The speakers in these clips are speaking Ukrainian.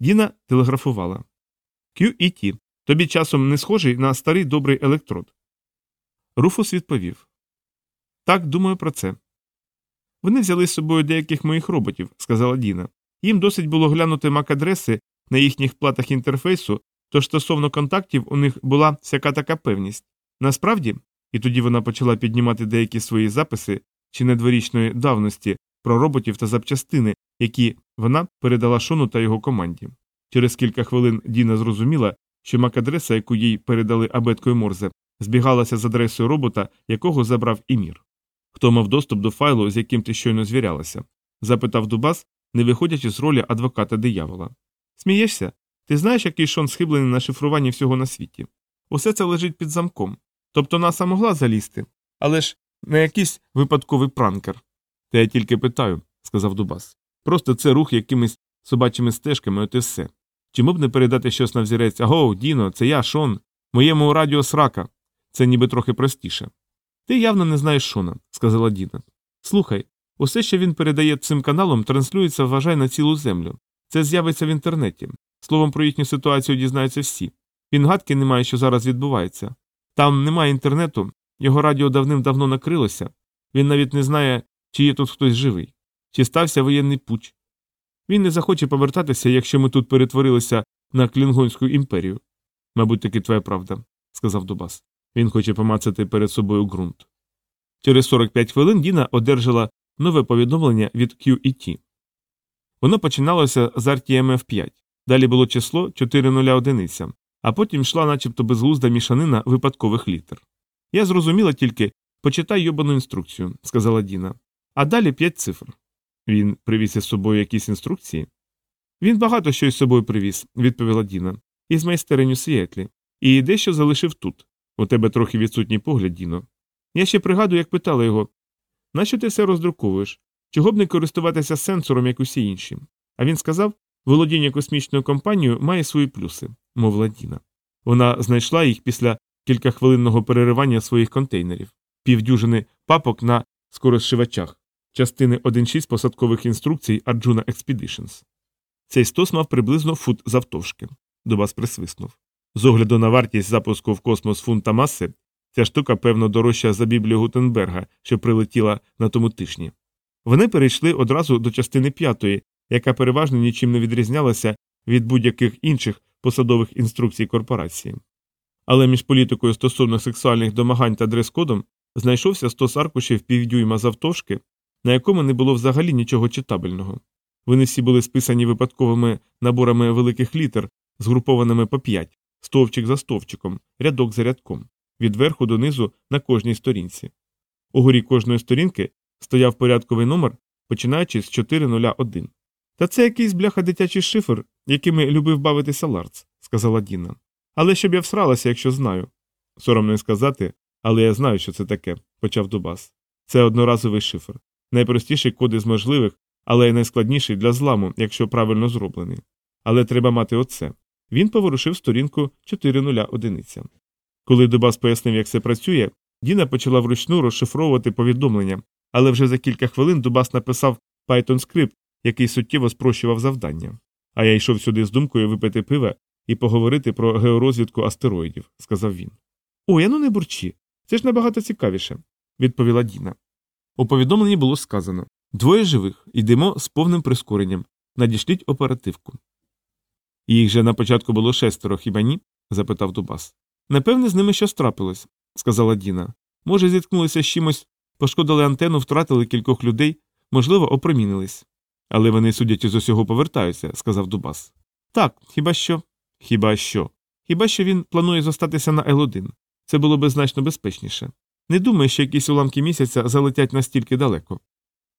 Діна телеграфувала. QET. Тобі часом не схожий на старий добрий електрод. Руфус відповів Так, думаю про це. Вони взяли з собою деяких моїх роботів, сказала Діна. Їм досить було глянути мак-адреси на їхніх платах інтерфейсу, тож стосовно контактів у них була всяка така певність. Насправді, і тоді вона почала піднімати деякі свої записи чи недворічної давності про роботів та запчастини, які вона передала Шону та його команді. Через кілька хвилин Діна зрозуміла, що мак-адреса, яку їй передали абеткою Морзе, збігалася з адресою робота, якого забрав Імір. Хто мав доступ до файлу, з яким ти щойно звірялася? запитав Дубас, не виходячи з ролі адвоката диявола. Смієшся? Ти знаєш, який Шон схиблений на шифруванні всього на світі? Усе це лежить під замком. Тобто наса могла залізти, але ж не якийсь випадковий пранкер. Та я тільки питаю, сказав Дубас. Просто це рух якимись собачими стежками, от і все. Чому б не передати щось на взірець Аго, Діно, це я, Шон, моєму радіо срака. Це ніби трохи простіше. Ти явно не знаєш Шона, сказала Діна. Слухай, усе, що він передає цим каналом, транслюється, вважай, на цілу землю. Це з'явиться в інтернеті. Словом, про їхню ситуацію дізнаються всі. Він гадки не має, що зараз відбувається. Там немає інтернету, його радіо давним-давно накрилося. Він навіть не знає, чи є тут хтось живий, чи стався воєнний пуч. Він не захоче повертатися, якщо ми тут перетворилися на Клінгонську імперію. Мабуть, таки твоя правда, сказав Дубас. Він хоче помацати перед собою ґрунт. Через 45 хвилин Діна одержала нове повідомлення від QET. Воно починалося з RTMF 5. Далі було число 401, а потім йшла начебто безглузда мішанина випадкових літер. Я зрозуміла тільки почитай йобану інструкцію, сказала Діна. А далі п'ять цифр. Він привіз із собою якісь інструкції? Він багато що із собою привіз, відповіла Діна, із майстерень у Сіетлі, і дещо залишив тут. У тебе трохи відсутній погляд, Діно. Я ще пригадую, як питала його нащо ти все роздруковуєш? Чого б не користуватися сенсором, як усі інші? А він сказав володіння космічною компанією має свої плюси, мовила Діна. Вона знайшла їх після кількахвилинного переривання своїх контейнерів, півдюжини папок на скорозшивачах, частини 1.6 посадкових інструкцій Arjuna Expeditions. Цей стос мав приблизно фут завтовшки. Дубас присвиснув. З огляду на вартість запуску в космос фунта маси, ця штука, певно, дорожча за Біблію Гутенберга, що прилетіла на тому тижні. Вони перейшли одразу до частини п'ятої, яка переважно нічим не відрізнялася від будь-яких інших посадових інструкцій корпорації. Але між політикою стосовно сексуальних домагань та дрес-кодом знайшовся стос аркушів півдюйма завтовшки, на якому не було взагалі нічого читабельного. Вони всі були списані випадковими наборами великих літер, згрупованими по п'ять, стовпчик за стовпчиком, рядок за рядком, від верху до низу на кожній сторінці. Угорі кожної сторінки стояв порядковий номер, починаючи з 401. Та це якийсь бляха дитячий шифр, якими любив бавитися Ларц, сказала Діна. Але щоб я всралася, якщо знаю. Соромно сказати, але я знаю, що це таке, почав Дубас. Це одноразовий шифр. Найпростіший код із можливих, але й найскладніший для зламу, якщо правильно зроблений. Але треба мати оце. Він поворушив сторінку 401. Коли Дубас пояснив, як це працює, Діна почала вручну розшифровувати повідомлення, але вже за кілька хвилин Дубас написав Python скрипт, який суттєво спрощував завдання. А я йшов сюди з думкою випити пива і поговорити про георозвідку астероїдів, сказав він. Ой, ну не бурчі. Це ж набагато цікавіше, відповіла Діна. У повідомленні було сказано двоє живих, йдемо з повним прискоренням. Надішліть оперативку. Їх же на початку було шестеро, хіба ні? запитав Дубас. Напевне, з ними щось трапилось, сказала Діна. Може, зіткнулися з чимось, пошкодили антенну, втратили кількох людей, можливо, опромінились. Але вони, судячи з усього, повертаються, сказав Дубас. Так, хіба що? Хіба що? Хіба що він планує зостатися на Л1. Це було би значно безпечніше. Не думаю, що якісь уламки місяця залетять настільки далеко.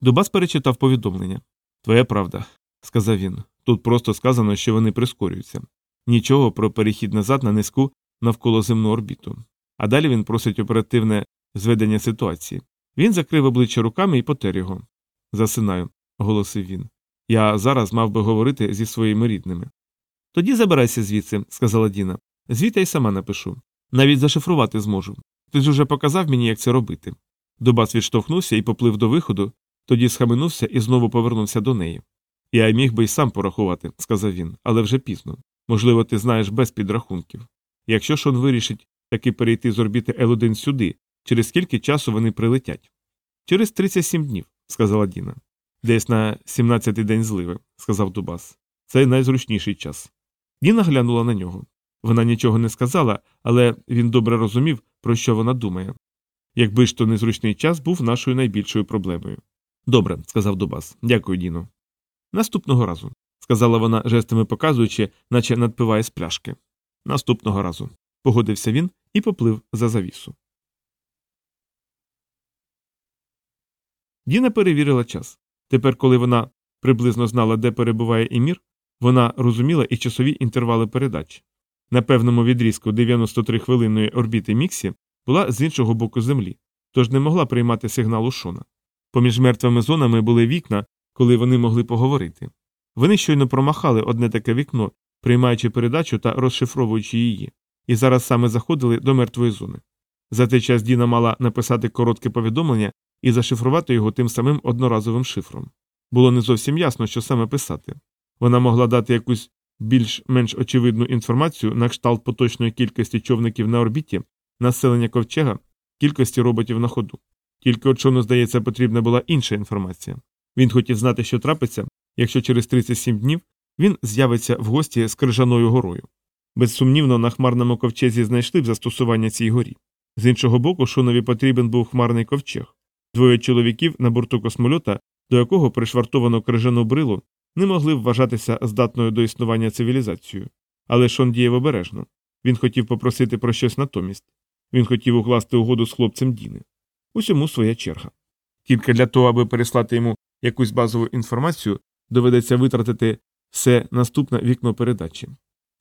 Дубас перечитав повідомлення. Твоя правда, сказав він. Тут просто сказано, що вони прискорюються. Нічого про перехід назад на низьку навколоземну орбіту. А далі він просить оперативне зведення ситуації. Він закрив обличчя руками і потер його. Засинаю, оголосив він. Я зараз мав би говорити зі своїми рідними. Тоді забирайся звідси, сказала Діна. Звідти й сама напишу. Навіть зашифрувати зможу. Ти ж уже показав мені, як це робити. Дубас відштовхнувся і поплив до виходу, тоді схаменувся і знову повернувся до неї. Я міг би й сам порахувати, сказав він, але вже пізно. Можливо, ти знаєш без підрахунків. Якщо Шон вирішить таки перейти з орбіти Л1 сюди, через скільки часу вони прилетять? Через 37 днів, сказала Діна. Десь на 17-й день зливи, сказав Дубас. Це найзручніший час. Діна глянула на нього. Вона нічого не сказала, але він добре розумів, про що вона думає. Якби ж то незручний час був нашою найбільшою проблемою. Добре, сказав Дубас. Дякую, Діно. Наступного разу, сказала вона, жестами показуючи, наче надпиває з пляшки. Наступного разу. Погодився він і поплив за завісу. Діна перевірила час. Тепер, коли вона приблизно знала, де перебуває Емір, вона розуміла і часові інтервали передач. На певному відрізку 93 хвилинної орбіти Міксі була з іншого боку землі, тож не могла приймати сигналу Шона. Поміж мертвими зонами були вікна, коли вони могли поговорити. Вони щойно промахали одне таке вікно, приймаючи передачу та розшифровуючи її, і зараз саме заходили до мертвої зони. За цей час Діна мала написати коротке повідомлення і зашифрувати його тим самим одноразовим шифром. Було не зовсім ясно, що саме писати. Вона могла дати якусь більш-менш очевидну інформацію на кшталт поточної кількості човників на орбіті, населення ковчега, кількості роботів на ходу. Тільки от Шону, здається, потрібна була інша інформація. Він хотів знати, що трапиться, якщо через 37 днів він з'явиться в гості з крижаною горою. Безсумнівно, на хмарному ковчезі знайшли б застосування цій горі. З іншого боку, Шонові потрібен був хмарний ковчег. Двоє чоловіків на борту космольота, до якого пришвартовано крижану брилу, не могли вважатися здатною до існування цивілізацією. Але Шон діяв обережно. Він хотів попросити про щось натомість. Він хотів укласти угоду з хлопцем Діни. Усьому своя черга. Тільки для того, аби переслати йому якусь базову інформацію, доведеться витратити все наступне вікно передачі.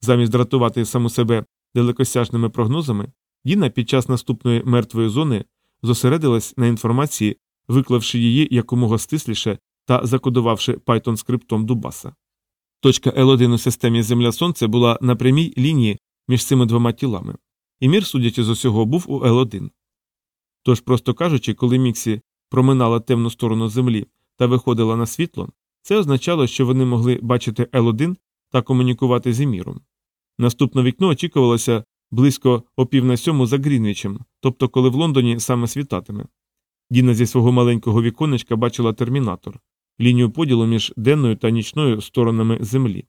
Замість дратувати саму себе далекосяжними прогнозами, Діна під час наступної мертвої зони зосередилась на інформації, виклавши її якомога стисліше та закодувавши Python скриптом Дубаса. Точка L1 у системі Земля Сонце була на прямій лінії між цими двома тілами, і мір, судячи з усього, був у L1. Тож, просто кажучи, коли Міксі проминала темну сторону Землі та виходила на світло, це означало, що вони могли бачити L1 та комунікувати з Еміром. Наступне вікно очікувалося близько о пів на сьому за Грінвічем, тобто коли в Лондоні саме світатиме. Діна зі свого маленького віконечка бачила термінатор, лінію поділу між денною та нічною сторонами землі,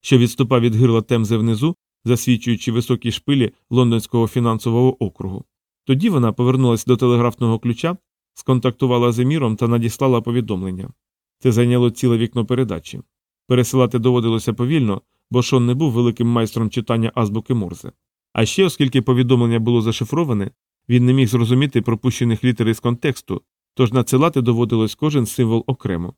що відступав від гирла темзи внизу, засвічуючи високі шпилі лондонського фінансового округу. Тоді вона повернулася до телеграфного ключа, сконтактувала з Еміром та надіслала повідомлення. Це зайняло ціле вікно передачі. Пересилати доводилося повільно, бо Шон не був великим майстром читання азбуки Морзе. А ще, оскільки повідомлення було зашифроване, він не міг зрозуміти пропущених літер із контексту, тож надсилати доводилось кожен символ окремо.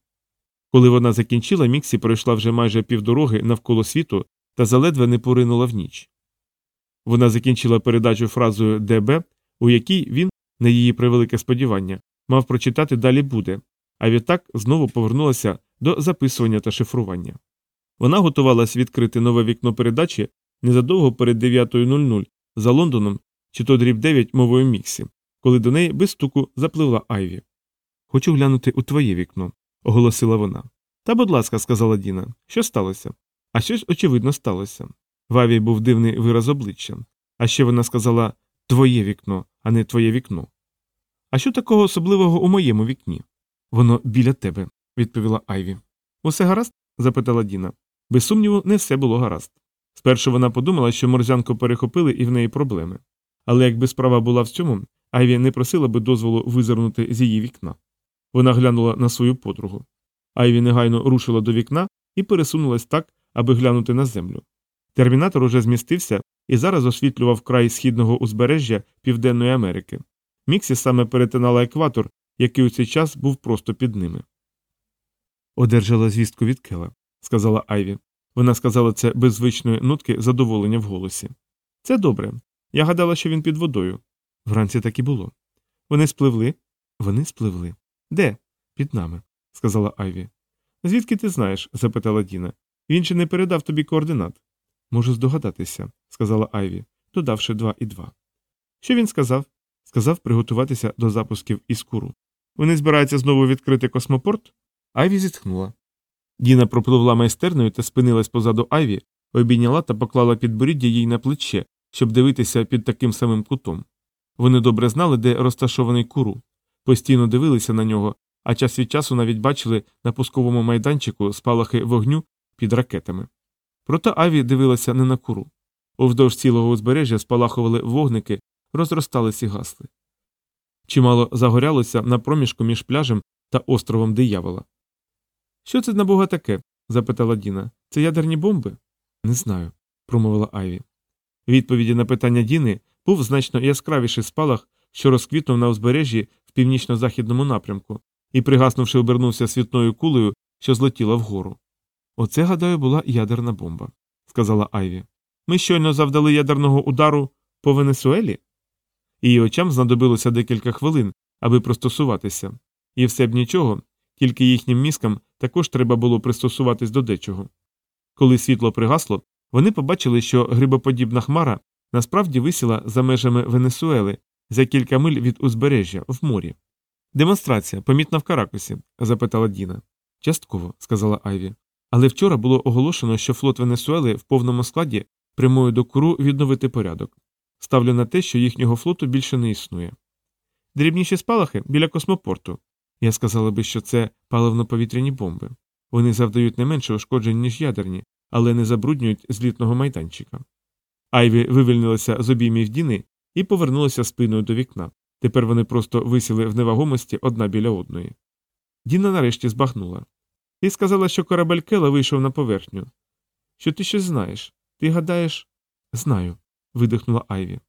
Коли вона закінчила, Міксі пройшла вже майже півдороги навколо світу та заледве не поринула в ніч. Вона закінчила передачу фразою ДБ, у якій він, на її превелике сподівання, мав прочитати далі буде, а відтак знову повернулася до записування та шифрування. Вона готувалась відкрити нове вікно передачі незадовго перед 9.00 за Лондоном чи то дріб 9 мовою Міксі, коли до неї без стуку запливла Айві. Хочу глянути у твоє вікно, оголосила вона. Та, будь ласка, сказала Діна, що сталося? А щось, очевидно, сталося. В Аві був дивний вираз обличчя. А ще вона сказала твоє вікно, а не твоє вікно. А що такого особливого у моєму вікні? Воно біля тебе, відповіла Айві. Усе гаразд? запитала Діна. Без сумніву, не все було гаразд. Спершу вона подумала, що морзянку перехопили і в неї проблеми. Але якби справа була в цьому, Айві не просила би дозволу визирнути з її вікна. Вона глянула на свою подругу. Айві негайно рушила до вікна і пересунулась так, аби глянути на землю. Термінатор уже змістився і зараз освітлював край східного узбережжя Південної Америки. Міксі саме перетинала екватор, який у цей час був просто під ними. Одержала звістку від Кела, сказала Айві. Вона сказала це без звичної нотки задоволення в голосі. Це добре. Я гадала, що він під водою. Вранці так і було. Вони спливли? Вони спливли. Де? Під нами, сказала Айві. Звідки ти знаєш? запитала Діна. Він ще не передав тобі координат. Можу здогадатися, сказала Айві, додавши два і два. Що він сказав? Сказав приготуватися до запусків із куру. Вони збираються знову відкрити космопорт? Айві зітхнула. Діна пропливла майстерною та спинилась позаду Айві, обійняла та поклала підборіддя їй на плече, щоб дивитися під таким самим кутом. Вони добре знали, де розташований куру, постійно дивилися на нього, а час від часу навіть бачили на пусковому майданчику спалахи вогню під ракетами. Проте Аві дивилася не на куру. Уздовж цілого узбережжя спалахували вогники, розростались і гасли. Чимало загорялося на проміжку між пляжем та островом диявола. Що це на бога таке? запитала Діна. Це ядерні бомби? Не знаю, промовила Айві. Відповіді на питання Діни був значно яскравіший спалах, що розквітнув на узбережжі північно-західному напрямку, і, пригаснувши, обернувся світною кулею, що злетіла вгору. Оце, гадаю, була ядерна бомба, сказала Айві. Ми щойно завдали ядерного удару по Венесуелі? Її очам знадобилося декілька хвилин, аби пристосуватися, і все б нічого, тільки їхнім мізкам також треба було пристосуватись до дечого. Коли світло пригасло, вони побачили, що грибоподібна хмара насправді висіла за межами Венесуели за кілька миль від узбережжя в морі. Демонстрація, помітна в Каракусі? запитала Діна. Частково, сказала Айві. Але вчора було оголошено, що флот Венесуели в повному складі прямує до куру відновити порядок. Ставлю на те, що їхнього флоту більше не існує. Дрібніші спалахи біля космопорту. Я сказала би, що це паливно-повітряні бомби. Вони завдають не менше ушкоджень, ніж ядерні, але не забруднюють злітного майданчика. Айві вивільнилася з обіймів Діни і повернулася спиною до вікна. Тепер вони просто висіли в невагомості одна біля одної. Діна нарешті збагнула. Ти сказала, що корабель Кела вийшов на поверхню. Що ти щось знаєш? Ти гадаєш? Знаю, видихнула Айві.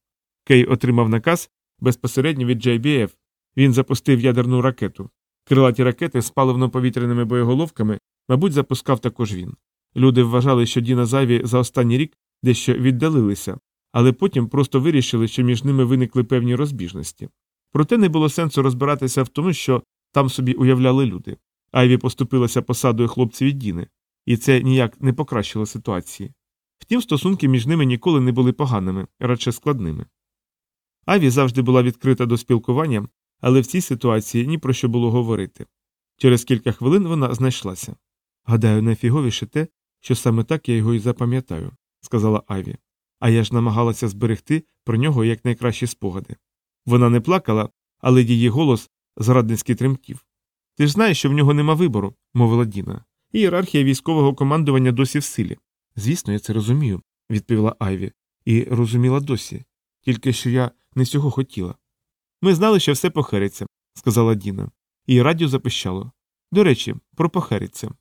Кей отримав наказ безпосередньо від JBF. Він запустив ядерну ракету. Крилаті ракети з паливно-повітряними боєголовками, мабуть, запускав також він. Люди вважали, що Діна Зайві за останній рік дещо віддалилися, але потім просто вирішили, що між ними виникли певні розбіжності. Проте не було сенсу розбиратися в тому, що там собі уявляли люди. Айві поступилася посадою хлопців від Діни, і це ніяк не покращило ситуації. Втім, стосунки між ними ніколи не були поганими, радше складними. Айві завжди була відкрита до спілкування, але в цій ситуації ні про що було говорити. Через кілька хвилин вона знайшлася. Гадаю, найфіговіше те, що саме так я його і запам'ятаю, сказала Айві. А я ж намагалася зберегти про нього якнайкращі спогади. Вона не плакала, але її голос зрадницьки тремтів. Ти ж знаєш, що в нього нема вибору, мовила Діна. Ієрархія військового командування досі в силі. Звісно, я це розумію, відповіла Айві, і розуміла досі, тільки що я не цього хотіла. Ми знали, що все похериться, сказала Діна, і радіо запищало. До речі, про похериться.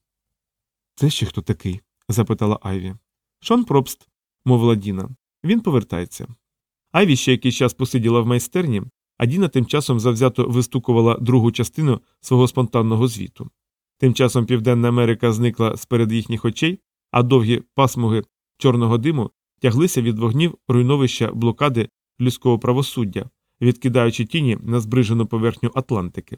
Це ще хто такий? запитала Айві. Шон Пробст, мовила Діна. Він повертається. Айві ще якийсь час посиділа в майстерні, а Діна тим часом завзято вистукувала другу частину свого спонтанного звіту. Тим часом Південна Америка зникла з перед їхніх очей, а довгі пасмуги чорного диму тяглися від вогнів руйновища блокади людського правосуддя, відкидаючи тіні на збрижену поверхню Атлантики.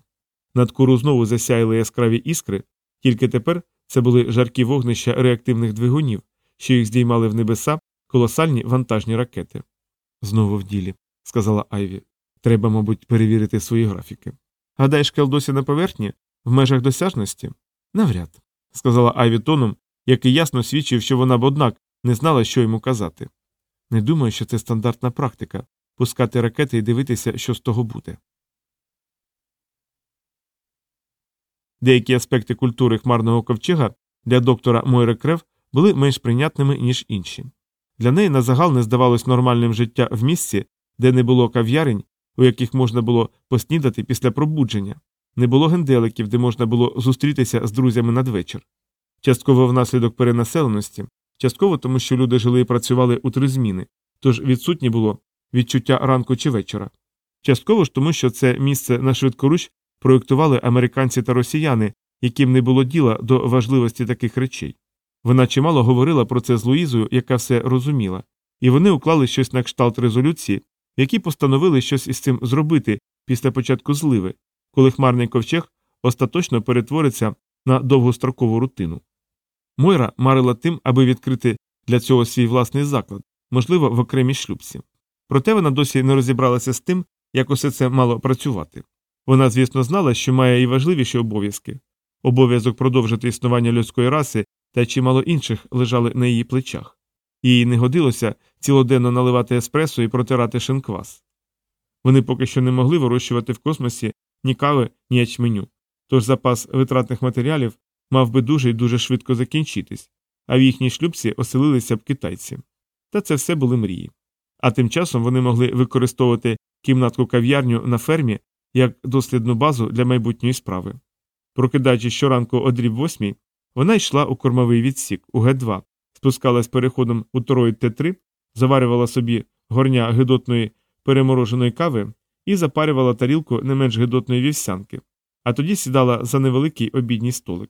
Над куру знову засяяли яскраві іскри, тільки тепер це були жаркі вогнища реактивних двигунів, що їх здіймали в небеса колосальні вантажні ракети. Знову в ділі, сказала Айві. Треба, мабуть, перевірити свої графіки. Гадаєш, Кел досі на поверхні, в межах досяжності? Навряд, сказала Айві тоном, який ясно свідчив, що вона б однак не знала, що йому казати. Не думаю, що це стандартна практика пускати ракети і дивитися, що з того буде. Деякі аспекти культури хмарного ковчега для доктора Мойри Крев були менш прийнятними, ніж інші. Для неї на загал не здавалось нормальним життя в місці, де не було кав'ярень, у яких можна було поснідати після пробудження, не було генделиків, де можна було зустрітися з друзями надвечір. Частково внаслідок перенаселеності, частково тому, що люди жили і працювали у три зміни, тож відсутнє було відчуття ранку чи вечора. Частково ж тому, що це місце на швидкоруч проєктували американці та росіяни, яким не було діла до важливості таких речей. Вона чимало говорила про це з Луїзою, яка все розуміла, і вони уклали щось на кшталт резолюції, які постановили щось із цим зробити після початку зливи, коли хмарний ковчег остаточно перетвориться на довгострокову рутину. Мойра марила тим, аби відкрити для цього свій власний заклад, можливо, в окремій шлюбці. Проте вона досі не розібралася з тим, як усе це мало працювати. Вона, звісно, знала, що має і важливіші обов'язки обов'язок продовжити існування людської раси та чимало інших лежали на її плечах. Їй не годилося цілоденно наливати еспресо і протирати шинквас. Вони поки що не могли вирощувати в космосі ні кави, ні ячменю, тож запас витратних матеріалів мав би дуже і дуже швидко закінчитись, а в їхній шлюбці оселилися б китайці. Та це все були мрії. А тим часом вони могли використовувати кімнатку кав'ярню на фермі як дослідну базу для майбутньої справи. Прокидаючись щоранку о дріб восьмій, вона йшла у кормовий відсік у Г2, спускалась переходом у тороїд Т3, заварювала собі горня гидотної перемороженої кави і запарювала тарілку не менш гидотної вівсянки, а тоді сідала за невеликий обідній столик.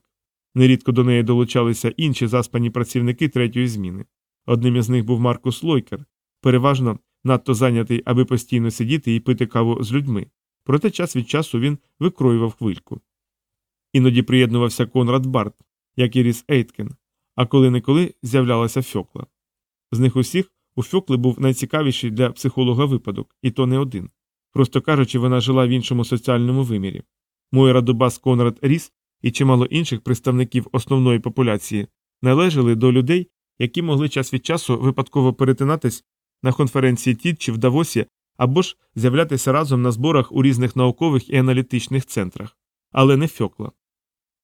Нерідко до неї долучалися інші заспані працівники третьої зміни. Одним із них був Маркус Лойкер, переважно надто зайнятий, аби постійно сидіти і пити каву з людьми, проте час від часу він викроював хвильку. Іноді приєднувався Конрад Барт, як і Ріс Ейткен, а коли неколи з'являлася Фьокла. З них усіх у Фьокли був найцікавіший для психолога випадок, і то не один. Просто кажучи, вона жила в іншому соціальному вимірі. Мойра Дубас Конрад Ріс і чимало інших представників основної популяції належали до людей, які могли час від часу випадково перетинатись на конференції ТІД чи в Давосі або ж з'являтися разом на зборах у різних наукових і аналітичних центрах, але не Фьокла.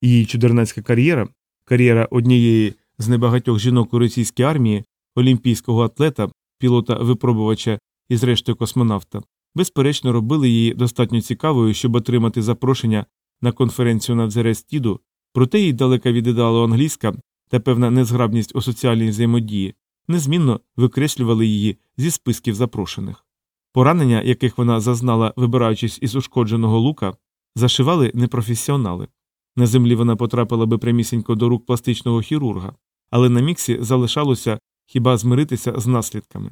Її чудернацька кар'єра, кар'єра однієї з небагатьох жінок у російській армії, олімпійського атлета, пілота випробувача і зрештою космонавта, безперечно робили її достатньо цікавою, щоб отримати запрошення на конференцію на взерець Тіду, проте їй далека від ідеалу англійська та певна незграбність у соціальній взаємодії незмінно викреслювали її зі списків запрошених. Поранення, яких вона зазнала, вибираючись із ушкодженого лука, зашивали непрофесіонали. На землі вона потрапила би прямісінько до рук пластичного хірурга, але на міксі залишалося хіба змиритися з наслідками.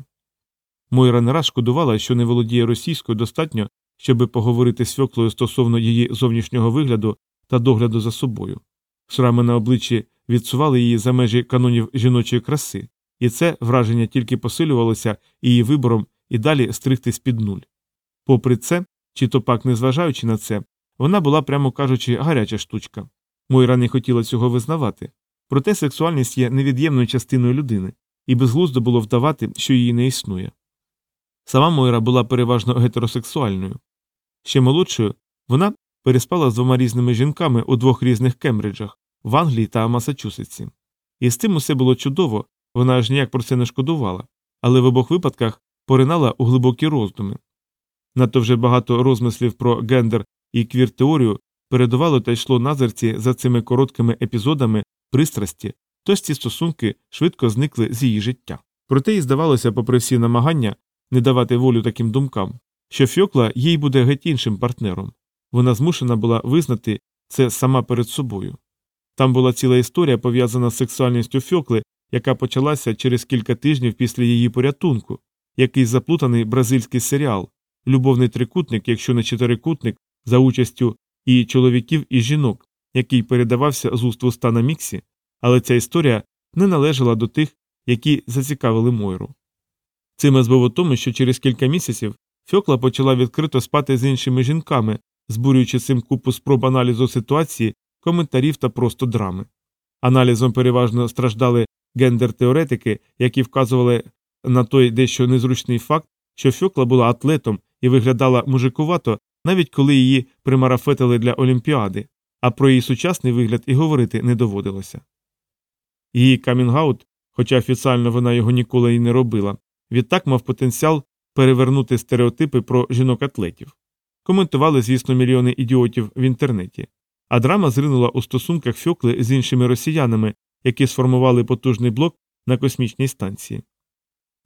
Мойра не шкодувала, що не володіє російською достатньо, щоби поговорити з Фьоклою стосовно її зовнішнього вигляду та догляду за собою. Шрами на обличчі відсували її за межі канонів жіночої краси, і це враження тільки посилювалося її вибором і далі стригтись під нуль. Попри це, чи то пак незважаючи на це, вона була, прямо кажучи, гаряча штучка. Мойра не хотіла цього визнавати. Проте сексуальність є невід'ємною частиною людини, і безглуздо було вдавати, що її не існує. Сама Мойра була переважно гетеросексуальною. Ще молодшою вона переспала з двома різними жінками у двох різних Кембриджах в Англії та Масачусетсі. І з цим усе було чудово, вона аж ніяк про це не шкодувала, але в обох випадках поринала у глибокі роздуми. Надто вже багато розмислів про гендер і квір теорію передувало та йшло назерці за цими короткими епізодами пристрасті, тож ці стосунки швидко зникли з її життя. Проте їй здавалося, попри всі намагання, не давати волю таким думкам, що Фьокла їй буде геть іншим партнером. Вона змушена була визнати це сама перед собою. Там була ціла історія пов'язана з сексуальністю Фьокли, яка почалася через кілька тижнів після її порятунку, якийсь заплутаний бразильський серіал, любовний трикутник, якщо не чотирикутник, за участю і чоловіків, і жінок, який передавався з уст в уста на міксі, але ця історія не належала до тих, які зацікавили Мойру. Цим збив у тому, що через кілька місяців Фьокла почала відкрито спати з іншими жінками, збурюючи цим купу спроб аналізу ситуації, коментарів та просто драми. Аналізом переважно страждали гендер-теоретики, які вказували на той дещо незручний факт, що Фьокла була атлетом і виглядала мужикувато, навіть коли її примарафетили для Олімпіади, а про її сучасний вигляд і говорити не доводилося. Її камінгаут, хоча офіціально вона його ніколи й не робила, відтак мав потенціал перевернути стереотипи про жінок-атлетів. Коментували, звісно, мільйони ідіотів в інтернеті, а драма зринула у стосунках Фьокли з іншими росіянами, які сформували потужний блок на космічній станції.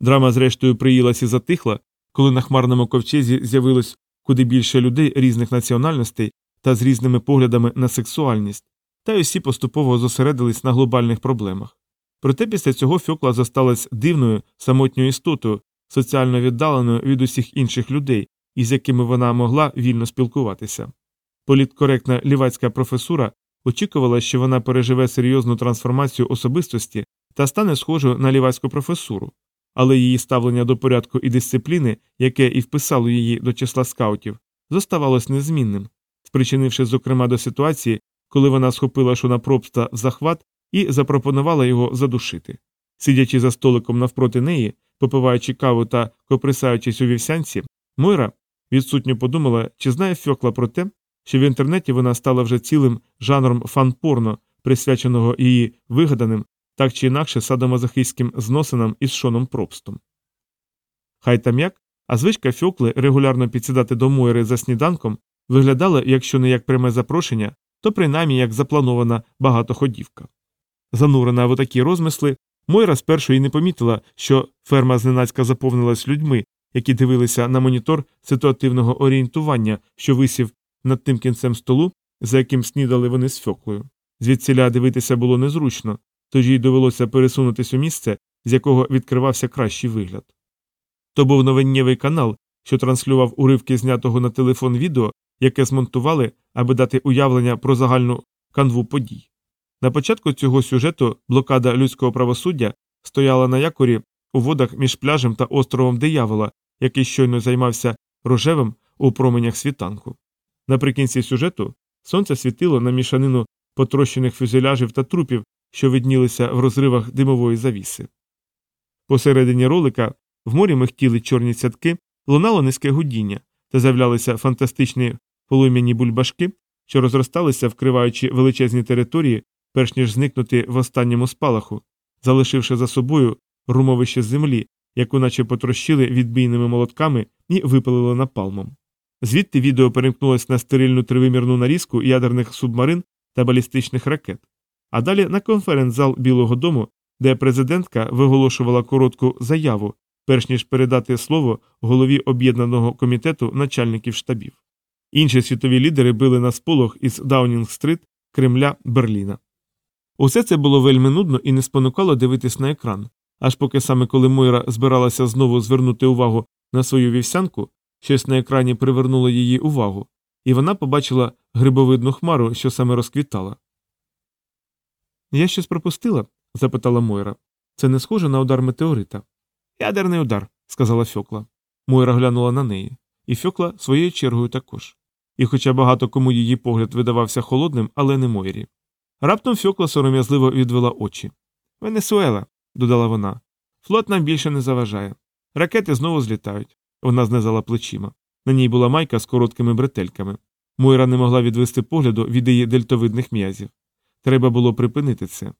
Драма, зрештою, приїлася і затихла, коли на хмарному ковчезі з'явилось куди більше людей різних національностей та з різними поглядами на сексуальність, та й усі поступово зосередились на глобальних проблемах. Проте після цього Фьокла зосталась дивною самотньою істотою, соціально віддаленою від усіх інших людей, із якими вона могла вільно спілкуватися. Політкоректна лівацька професура очікувала, що вона переживе серйозну трансформацію особистості та стане схожою на лівацьку професуру, але її ставлення до порядку і дисципліни, яке і вписало її до числа скаутів, зоставалось незмінним, спричинивши, зокрема, до ситуації, коли вона схопила Шона Пробста в захват і запропонувала його задушити. Сидячи за столиком навпроти неї, попиваючи каву та коприсаючись у вівсянці, Мойра відсутньо подумала, чи знає Фьокла про те, що в інтернеті вона стала вже цілим жанром фан-порно, присвяченого її вигаданим, так чи інакше садомазохистським зносинам із Шоном Пробстом. Хай там як, а звичка Фьокли регулярно підсідати до Мойри за сніданком виглядала, якщо не як пряме запрошення, то принаймні як запланована багатоходівка. Занурена в отакі розмисли, Мойра спершу й не помітила, що ферма зненацька заповнилась людьми, які дивилися на монітор ситуативного орієнтування, що висів над тим кінцем столу, за яким снідали вони з фьоклою. Звідсіля дивитися було незручно, тож їй довелося пересунутися у місце, з якого відкривався кращий вигляд. То був новеннєвий канал, що транслював уривки знятого на телефон відео, яке змонтували, аби дати уявлення про загальну канву подій. На початку цього сюжету блокада людського правосуддя стояла на якорі у водах між пляжем та островом диявола, який щойно займався рожевим у променях світанку. Наприкінці сюжету сонце світило на мішанину потрощених фюзеляжів та трупів, що виднілися в розривах димової завіси. Посередині ролика в морі михтіли чорні цятки, лунало низьке гудіння та з'являлися фантастичні полум'яні бульбашки, що розросталися, вкриваючи величезні території, перш ніж зникнути в останньому спалаху, залишивши за собою румовище землі, яку наче потрощили відбійними молотками і випалили напалмом. Звідти відео перемкнулось на стерильну тривимірну нарізку ядерних субмарин та балістичних ракет, а далі на конференц-зал Білого Дому, де президентка виголошувала коротку заяву, перш ніж передати слово голові об'єднаного комітету начальників штабів. Інші світові лідери били на сполох із Даунінг-стрит, Кремля, Берліна. Усе це було вельми нудно і не спонукало дивитись на екран, аж поки саме коли Мойра збиралася знову звернути увагу на свою вівсянку, щось на екрані привернуло її увагу, і вона побачила грибовидну хмару, що саме розквітала. Я щось пропустила? запитала Мойра. Це не схоже на удар метеорита. Ядерний удар, сказала Фьокла. Мойра глянула на неї, і Фьокла своєю чергою також. І хоча багато кому її погляд видавався холодним, але не Мойрі. Раптом Фьокла сором'язливо відвела очі. Венесуела, додала вона. Флот нам більше не заважає. Ракети знову злітають. Вона знизала плечима. На ній була майка з короткими бретельками. Мойра не могла відвести погляду від її дельтовидних м'язів. Треба було припинити це.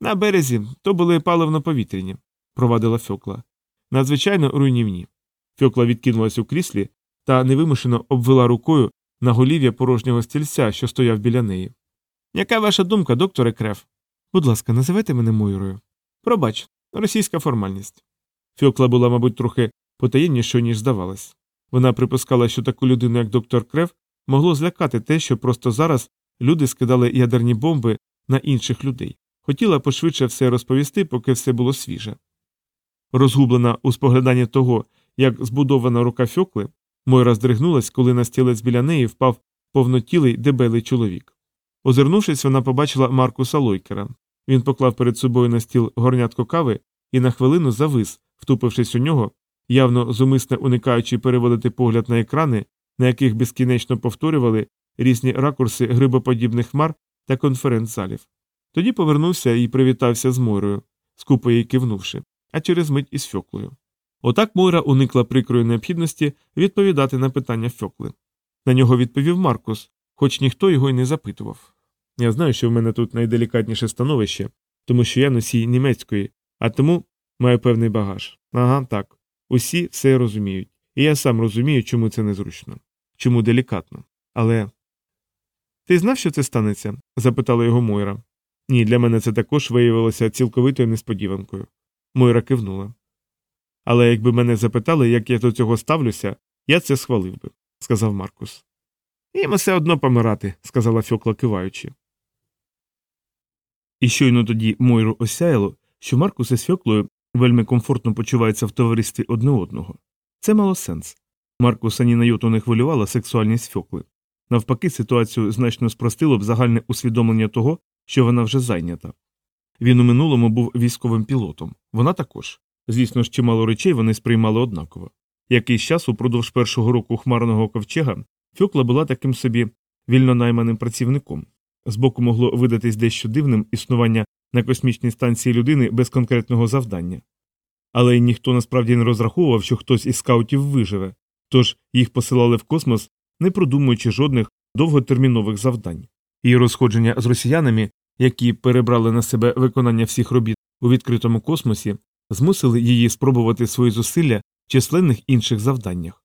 На березі то були паливно-повітряні, провадила Фьокла. Надзвичайно руйнівні. Фьокла відкинулась у кріслі та невимушено обвела рукою на голів'я порожнього стільця, що стояв біля неї. Яка ваша думка, докторе Крев? Будь ласка, називайте мене Мойрою. Пробач, російська формальність. Фьокла була, мабуть, трохи потаємнішою, ніж здавалось. Вона припускала, що таку людину, як доктор Крев, могло злякати те, що просто зараз люди скидали ядерні бомби на інших людей. Хотіла пошвидше все розповісти, поки все було свіже. Розгублена у спогляданні того, як збудована рука Фьокли, Мойра здригнулась, коли на стілець біля неї впав повнотілий дебелий чоловік. Озирнувшись, вона побачила Маркуса Лойкера. Він поклав перед собою на стіл горнятко кави і на хвилину завис, втупившись у нього, явно зумисне уникаючи переводити погляд на екрани, на яких безкінечно повторювали різні ракурси грибоподібних хмар та конференц-залів. Тоді повернувся і привітався з Мойрою, скупо їй кивнувши, а через мить із Фьоклою. Отак Мойра уникла прикрої необхідності відповідати на питання Фьокли. На нього відповів Маркус, хоч ніхто його й не запитував. Я знаю, що в мене тут найделікатніше становище, тому що я носій німецької, а тому маю певний багаж. Ага, так. Усі все розуміють. І я сам розумію, чому це незручно, чому делікатно. Але. Ти знав, що це станеться? запитала його Мойра. Ні, для мене це також виявилося цілковитою несподіванкою. Мойра кивнула. Але якби мене запитали, як я до цього ставлюся, я це схвалив би, сказав Маркус. Їм все одно помирати, сказала Фьокла киваючи. І щойно тоді Мойру осяяло, що Маркус із Фьоклою вельми комфортно почуваються в товаристві одне одного. Це мало сенс. Маркуса ні на йоту не хвилювала сексуальність Фьокли. Навпаки, ситуацію значно спростило б загальне усвідомлення того, що вона вже зайнята. Він у минулому був військовим пілотом, вона також. Звісно ж, чимало речей вони сприймали однаково. Якийсь час упродовж першого року хмарного ковчега Фьокла була таким собі вільнонайманим працівником. Збоку могло видатись дещо дивним існування на космічній станції людини без конкретного завдання. Але й ніхто насправді не розраховував, що хтось із скаутів виживе, тож їх посилали в космос, не продумуючи жодних довготермінових завдань. І розходження з росіянами, які перебрали на себе виконання всіх робіт у відкритому космосі, змусили її спробувати свої зусилля в численних інших завданнях.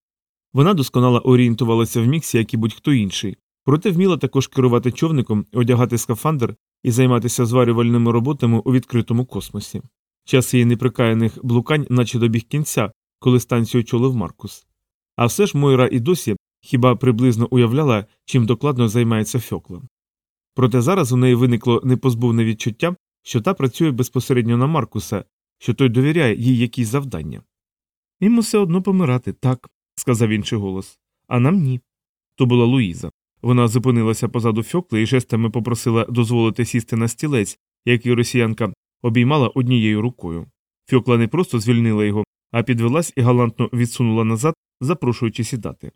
Вона досконало орієнтувалася в міксі, як і будь-хто інший, проте вміла також керувати човником, одягати скафандр і займатися зварювальними роботами у відкритому космосі. Час її неприкаяних блукань, наче добіг кінця, коли станцію очолив Маркус. А все ж Мойра і досі хіба приблизно уявляла, чим докладно займається Фьокла. Проте зараз у неї виникло непозбувне відчуття, що та працює безпосередньо на Маркуса, що той довіряє їй якісь завдання. Йому все одно помирати, так, сказав інший голос. А нам ні. То була Луїза. Вона зупинилася позаду Фьокли і жестами попросила дозволити сісти на стілець, який росіянка обіймала однією рукою. Фьокла не просто звільнила його, а підвелась і галантно відсунула назад, запрошуючи сідати.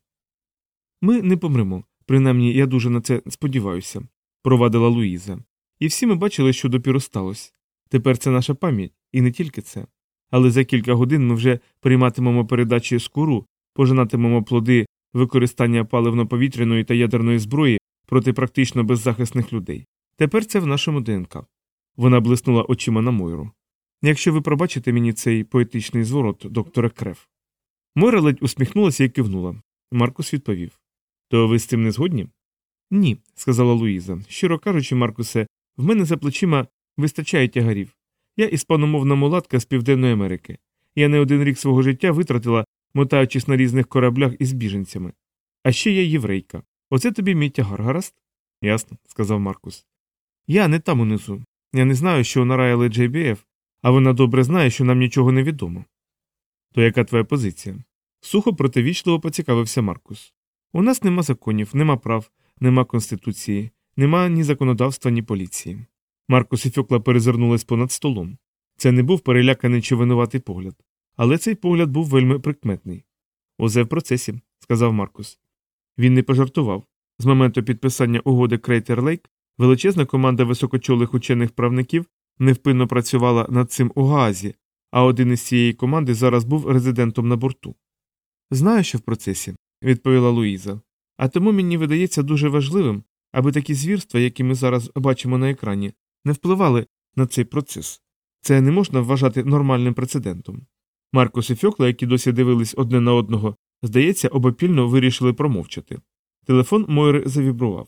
Ми не помремо, принаймні я дуже на це сподіваюся, провадила Луїза. І всі ми бачили, що допіру сталося. Тепер це наша пам'ять, і не тільки це. Але за кілька годин ми вже прийматимемо передачі з куру, пожинатимемо плоди використання паливно-повітряної та ядерної зброї проти практично беззахисних людей. Тепер це в нашому ДНК. Вона блиснула очима на Мойру. Якщо ви пробачите мені цей поетичний зворот, докторе Крев. Мойра ледь усміхнулася і кивнула. Маркус відповів То ви з цим не згодні? Ні, сказала Луїза. Щиро кажучи, Маркусе, в мене за плечима вистачає тягарів. Я іспаномовна мулатка з Південної Америки. Я не один рік свого життя витратила, мотаючись на різних кораблях із біженцями. А ще я єврейка. Оце тобі мій тягар, гаразд? Ясно, сказав Маркус. Я не там унизу. Я не знаю, що нараяли JBF, а вона добре знає, що нам нічого не відомо. То яка твоя позиція? Сухо противічливо поцікавився Маркус. У нас нема законів, нема прав, нема конституції, нема ні законодавства, ні поліції. Маркус і Фьокла перезирнулись понад столом. Це не був переляканий чи винуватий погляд, але цей погляд був вельми прикметний. Озе в процесі, сказав Маркус. Він не пожартував. З моменту підписання угоди Крейтер Лейк величезна команда високочолих учених правників невпинно працювала над цим у Гаазі, а один із цієї команди зараз був резидентом на борту. Знаю, що в процесі, відповіла Луїза. А тому мені видається дуже важливим, аби такі звірства, які ми зараз бачимо на екрані, не впливали на цей процес. Це не можна вважати нормальним прецедентом. Маркус і Фьокла, які досі дивились одне на одного, здається, обопільно вирішили промовчати. Телефон Мойри завібрував.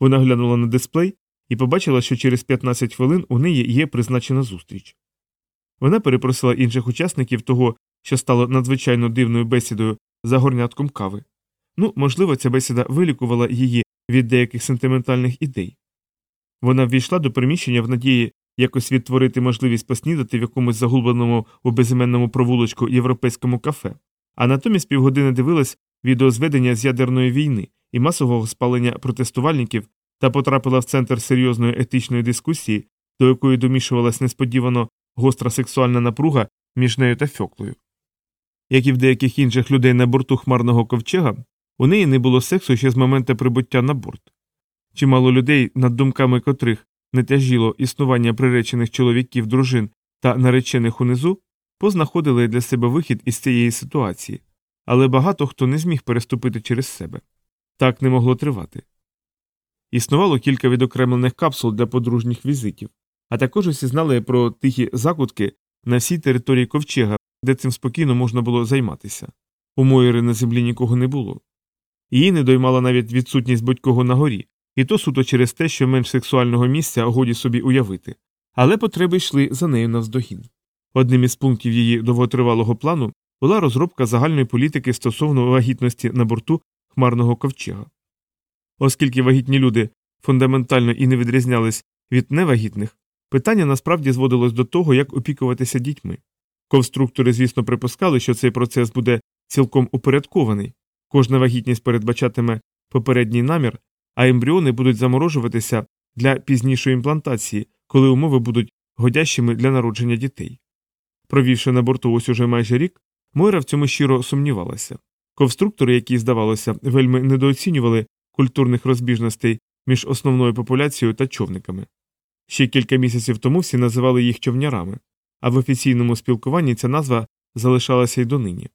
Вона глянула на дисплей і побачила, що через 15 хвилин у неї є призначена зустріч. Вона перепросила інших учасників того, що стало надзвичайно дивною бесідою за горнятком кави. Ну, можливо, ця бесіда вилікувала її від деяких сентиментальних ідей. Вона ввійшла до приміщення в надії якось відтворити можливість поснідати в якомусь загубленому у безіменному провулочку європейському кафе, а натомість півгодини дивилась відеозведення з ядерної війни і масового спалення протестувальників та потрапила в центр серйозної етичної дискусії, до якої домішувалась несподівано гостра сексуальна напруга між нею та фьоклою. Як і в деяких інших людей на борту хмарного ковчега, у неї не було сексу ще з моменту прибуття на борт. Чимало людей, над думками котрих не тяжіло існування приречених чоловіків, дружин та наречених унизу, познаходили для себе вихід із цієї ситуації, але багато хто не зміг переступити через себе. Так не могло тривати. Існувало кілька відокремлених капсул для подружніх візитів, а також усі знали про тихі закутки на всій території ковчега, де цим спокійно можна було займатися. У Мойри на землі нікого не було. Її не доймала навіть відсутність будь-кого на горі, і то суто через те, що менш сексуального місця годі собі уявити, але потреби йшли за нею навздогін. Одним із пунктів її довготривалого плану була розробка загальної політики стосовно вагітності на борту хмарного ковчега. Оскільки вагітні люди фундаментально і не відрізнялись від невагітних, питання насправді зводилось до того, як опікуватися дітьми. Конструктори, звісно, припускали, що цей процес буде цілком упорядкований, кожна вагітність передбачатиме попередній намір, а ембріони будуть заморожуватися для пізнішої імплантації, коли умови будуть годящими для народження дітей. Провівши на борту ось уже майже рік, Мойра в цьому щиро сумнівалася. Конструктори, які, здавалося, вельми недооцінювали культурних розбіжностей між основною популяцією та човниками. Ще кілька місяців тому всі називали їх човнярами, а в офіційному спілкуванні ця назва залишалася й донині.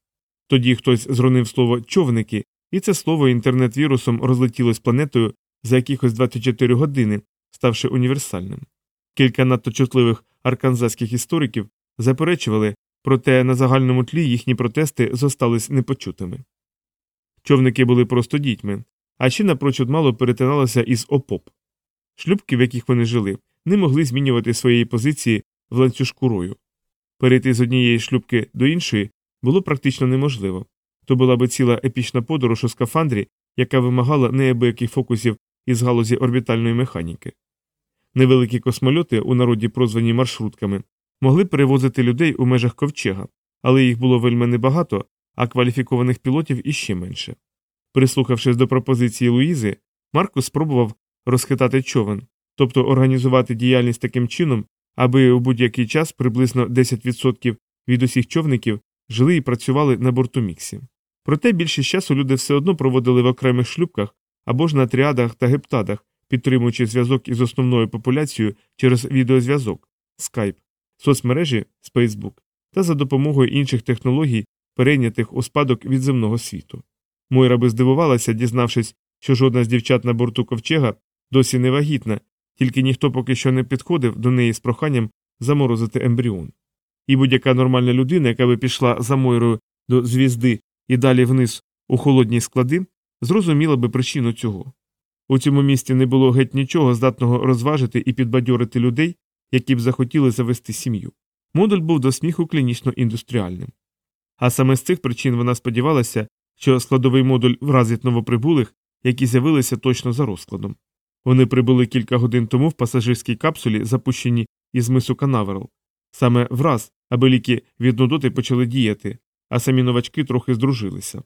Тоді хтось зронив слово човники, і це слово інтернет-вірусом розлетілось планетою за якихось 24 години, ставши універсальним. Кілька надто чутливих арканзаських істориків заперечували, проте на загальному тлі їхні протести зостались непочутими. Човники були просто дітьми, а ще напрочуд мало перетиналися із ОПОП. Шлюбки, в яких вони жили, не могли змінювати своєї позиції в ланцюжку рою. Перейти з однієї шлюбки до іншої було практично неможливо то була би ціла епічна подорож у скафандрі, яка вимагала неабияких фокусів із галузі орбітальної механіки. Невеликі космольоти, у народі прозвані маршрутками, могли перевозити людей у межах ковчега, але їх було вельми небагато, а кваліфікованих пілотів іще менше. Прислухавшись до пропозиції Луїзи, Маркус спробував розхитати човен, тобто організувати діяльність таким чином, аби у будь-який час приблизно 10% від усіх човників жили і працювали на борту Міксі. Проте більшість часу люди все одно проводили в окремих шлюбках або ж на тріадах та гептадах, підтримуючи зв'язок із основною популяцією через відеозв'язок, скайп, соцмережі Facebook та за допомогою інших технологій, перейнятих у спадок від земного світу. Мойра би здивувалася, дізнавшись, що жодна з дівчат на борту ковчега досі не вагітна, тільки ніхто поки що не підходив до неї з проханням заморозити ембріон. І будь-яка нормальна людина, яка би пішла за Мойрою до звізди і далі вниз у холодні склади, зрозуміла би причину цього. У цьому місті не було геть нічого здатного розважити і підбадьорити людей, які б захотіли завести сім'ю. Модуль був до сміху клінічно індустріальним. А саме з цих причин вона сподівалася, що складовий модуль вразить новоприбулих, які з'явилися точно за розкладом. Вони прибули кілька годин тому в пасажирській капсулі, запущеній із мису Канаверал. Саме враз, аби ліки від нудоти почали діяти, а самі новачки трохи здружилися.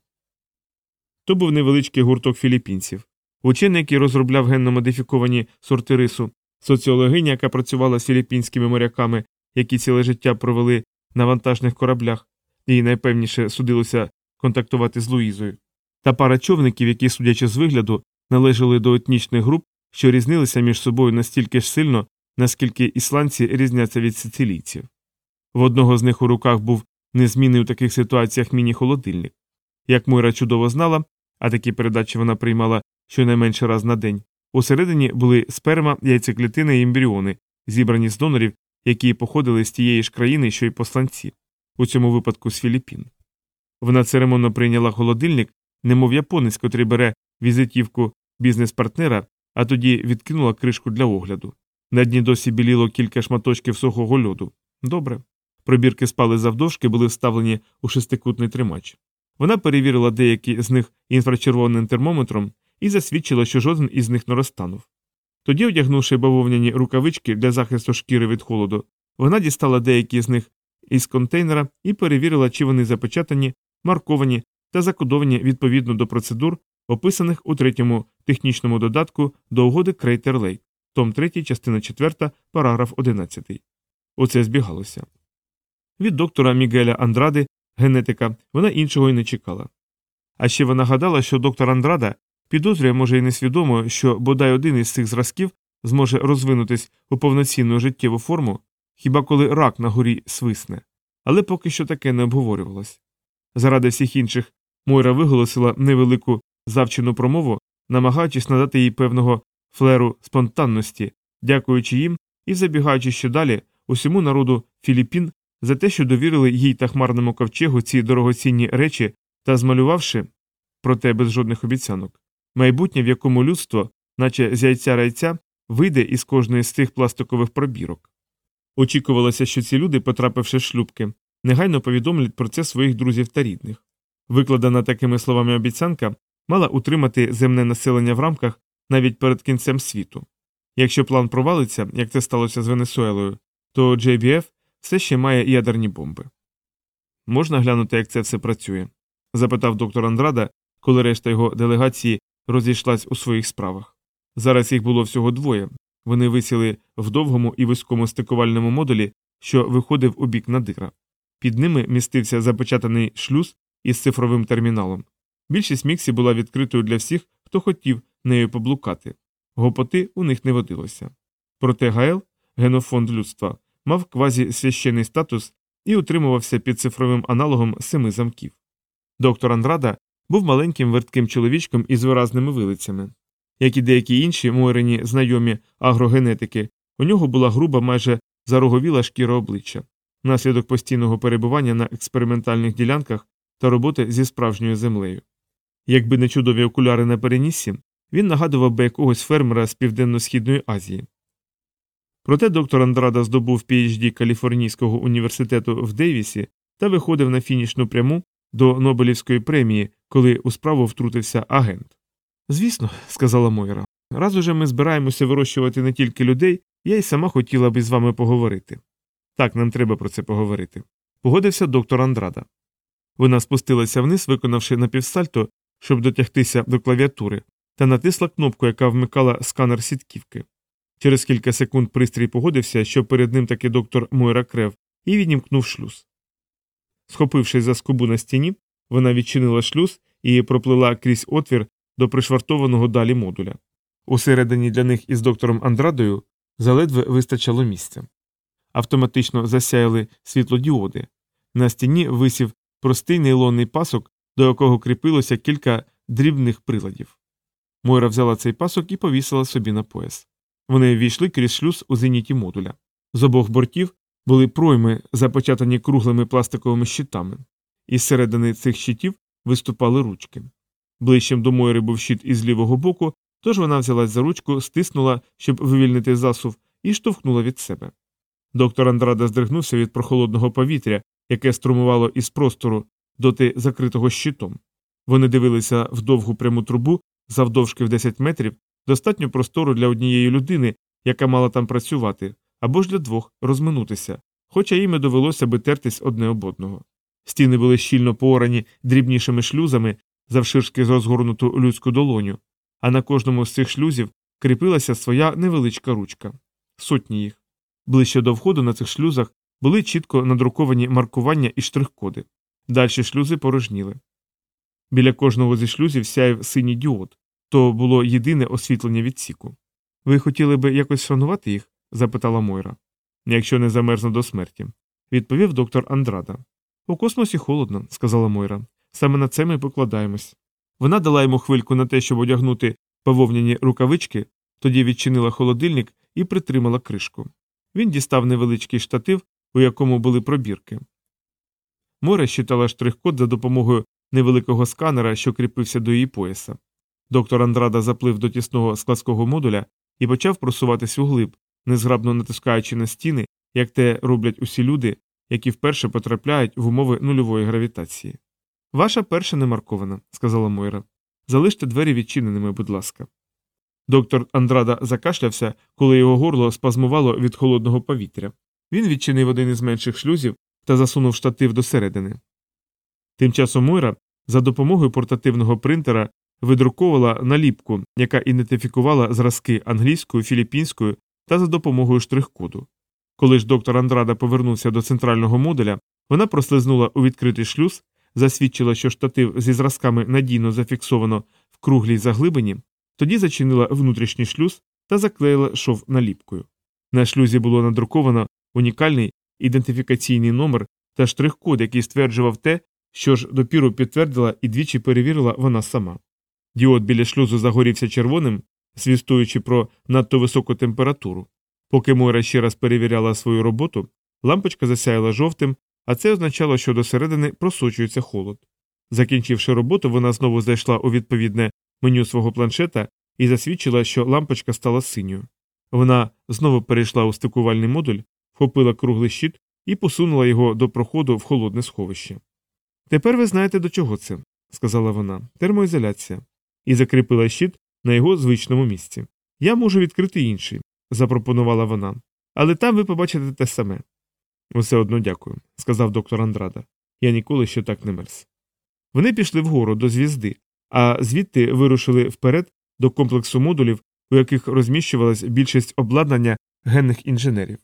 То був невеличкий гурток філіппінців, учений, який розробляв генно модифіковані сорти рису, соціологиня, яка працювала з філіппінськими моряками, які ціле життя провели на вантажних кораблях, і найпевніше судилося контактувати з Луїзою, та пара човників, які, судячи з вигляду, належали до етнічних груп, що різнилися між собою настільки ж сильно, наскільки ісландці різняться від сицилійців. В одного з них у руках був незмінний у таких ситуаціях міні-холодильник. Як Мойра чудово знала, а такі передачі вона приймала щонайменше раз на день, усередині були сперма, яйцеклітини і ембріони, зібрані з донорів, які походили з тієї ж країни, що й посланці, у цьому випадку з Філіппін. Вона церемонно прийняла холодильник, немов японець, котрий бере візитівку бізнес-партнера, а тоді відкинула кришку для огляду. На дні досі біліло кілька шматочків сухого льоду. Добре. Пробірки спали завдовжки, були вставлені у шестикутний тримач. Вона перевірила деякі з них інфрачервоним термометром і засвідчила, що жоден із них не розтанув. Тоді, одягнувши бавовняні рукавички для захисту шкіри від холоду, вона дістала деякі з них із контейнера і перевірила, чи вони запечатані, марковані та закодовані відповідно до процедур, описаних у третьому технічному додатку до угоди Крейтер Лейк, том 3, частина 4, параграф 11. Оце збігалося. Від доктора Мігеля Андради, генетика, вона іншого й не чекала. А ще вона гадала, що доктор Андрада підозрює, може, й несвідомо, що бодай один із цих зразків зможе розвинутись у повноцінну життєву форму, хіба коли рак на горі свисне, але поки що таке не обговорювалось. Заради всіх інших Мойра виголосила невелику завчену промову, намагаючись надати їй певного флеру спонтанності, дякуючи їм і забігаючи ще далі усьому народу Філіппін за те, що довірили їй та хмарному ковчегу ці дорогоцінні речі та змалювавши, проте без жодних обіцянок, майбутнє, в якому людство, наче з яйця райця, вийде із кожної з цих пластикових пробірок. Очікувалося, що ці люди, потрапивши в шлюбки, негайно повідомлять про це своїх друзів та рідних. Викладена такими словами обіцянка мала утримати земне населення в рамках навіть перед кінцем світу. Якщо план провалиться, як це сталося з Венесуелою, то JBF все ще має ядерні бомби. Можна глянути, як це все працює? запитав доктор Андрада, коли решта його делегації розійшлась у своїх справах. Зараз їх було всього двоє. Вони висіли в довгому і вузькому стикувальному модулі, що виходив у бік надира. Під ними містився запечатаний шлюз із цифровим терміналом. Більшість міксі була відкритою для всіх, хто хотів нею поблукати. гопоти у них не водилося. Проте Гаел, генофонд людства, мав квазі священний статус і утримувався під цифровим аналогом семи замків. Доктор Андрада був маленьким вертким чоловічком із виразними вилицями. Як і деякі інші мойрені знайомі агрогенетики, у нього була груба, майже зароговіла шкіра обличчя, наслідок постійного перебування на експериментальних ділянках та роботи зі справжньою землею. Якби не чудові окуляри на переніссі, він нагадував би якогось фермера з Південно-Східної Азії. Проте доктор Андрада здобув PHD Каліфорнійського університету в Дейвісі та виходив на фінішну пряму до Нобелівської премії, коли у справу втрутився агент. Звісно, сказала Мойра, раз уже ми збираємося вирощувати не тільки людей, я й сама хотіла б із вами поговорити. Так, нам треба про це поговорити. Погодився доктор Андрада. Вона спустилася вниз, виконавши напівсальто, щоб дотягтися до клавіатури, та натисла кнопку, яка вмикала сканер сітківки. Через кілька секунд пристрій погодився, що перед ним таки доктор Мойра Крев, і відімкнув шлюз. Схопившись за скобу на стіні, вона відчинила шлюз і проплила крізь отвір до пришвартованого далі модуля. Усередині для них із доктором Андрадою заледве вистачало місця. Автоматично засяяли світлодіоди. На стіні висів простий нейлонний пасок, до якого кріпилося кілька дрібних приладів. Мойра взяла цей пасок і повісила собі на пояс. Вони ввійшли крізь шлюз у зеніті модуля. З обох бортів були пройми, започатані круглими пластиковими щитами, із середини цих щитів виступали ручки. Ближчим до Мойри був щит із лівого боку, тож вона взялась за ручку, стиснула, щоб вивільнити засув, і штовхнула від себе. Доктор Андрада здригнувся від прохолодного повітря, яке струмувало із простору доти закритого щитом. Вони дивилися в довгу пряму трубу завдовжки в 10 метрів, достатньо простору для однієї людини, яка мала там працювати, або ж для двох розминутися, хоча їм і довелося би тертись одне об одного. Стіни були щільно поорані дрібнішими шлюзами, завширшки розгорнуту людську долоню, а на кожному з цих шлюзів кріпилася своя невеличка ручка. Сотні їх. Ближче до входу на цих шлюзах були чітко надруковані маркування і штрих-коди. Дальші шлюзи порожніли. Біля кожного зі шлюзів сяяв синій діод то було єдине освітлення відсіку. Ви хотіли би якось шанувати їх? запитала Мойра. Якщо не замерзну до смерті, відповів доктор Андрада. У космосі холодно, сказала Мойра. Саме на це ми покладаємось. Вона дала йому хвильку на те, щоб одягнути бавовняні рукавички, тоді відчинила холодильник і притримала кришку. Він дістав невеличкий штатив, у якому були пробірки. Море щитала штрих-код за допомогою невеликого сканера, що кріпився до її пояса. Доктор Андрада заплив до тісного складського модуля і почав просуватись углиб, незграбно натискаючи на стіни, як те роблять усі люди, які вперше потрапляють в умови нульової гравітації. Ваша перша не маркована, сказала Мойра. Залиште двері відчиненими, будь ласка. Доктор Андрада закашлявся, коли його горло спазмувало від холодного повітря. Він відчинив один із менших шлюзів та засунув штатив досередини. Тим часом Мойра за допомогою портативного принтера видруковувала наліпку, яка ідентифікувала зразки англійською, філіппінською та за допомогою штрих-коду. Коли ж доктор Андрада повернувся до центрального модуля, вона прослизнула у відкритий шлюз, засвідчила, що штатив зі зразками надійно зафіксовано в круглій заглибині, тоді зачинила внутрішній шлюз та заклеїла шов наліпкою. На шлюзі було надруковано унікальний ідентифікаційний номер та штрих-код, який стверджував те, що ж допіру підтвердила і двічі перевірила вона сама. Діод біля шлюзу загорівся червоним, свістуючи про надто високу температуру. Поки Мойра ще раз перевіряла свою роботу, лампочка засяяла жовтим, а це означало, що досередини просочується холод. Закінчивши роботу, вона знову зайшла у відповідне меню свого планшета і засвідчила, що лампочка стала синьою. Вона знову перейшла у стикувальний модуль, вхопила круглий щит і посунула його до проходу в холодне сховище. Тепер ви знаєте, до чого це, сказала вона. Термоізоляція і закріпила щит на його звичному місці. Я можу відкрити інший, запропонувала вона, але там ви побачите те саме. Усе одно дякую, сказав доктор Андрада. Я ніколи ще так не мерз. Вони пішли вгору до звізди, а звідти вирушили вперед до комплексу модулів, у яких розміщувалась більшість обладнання генних інженерів.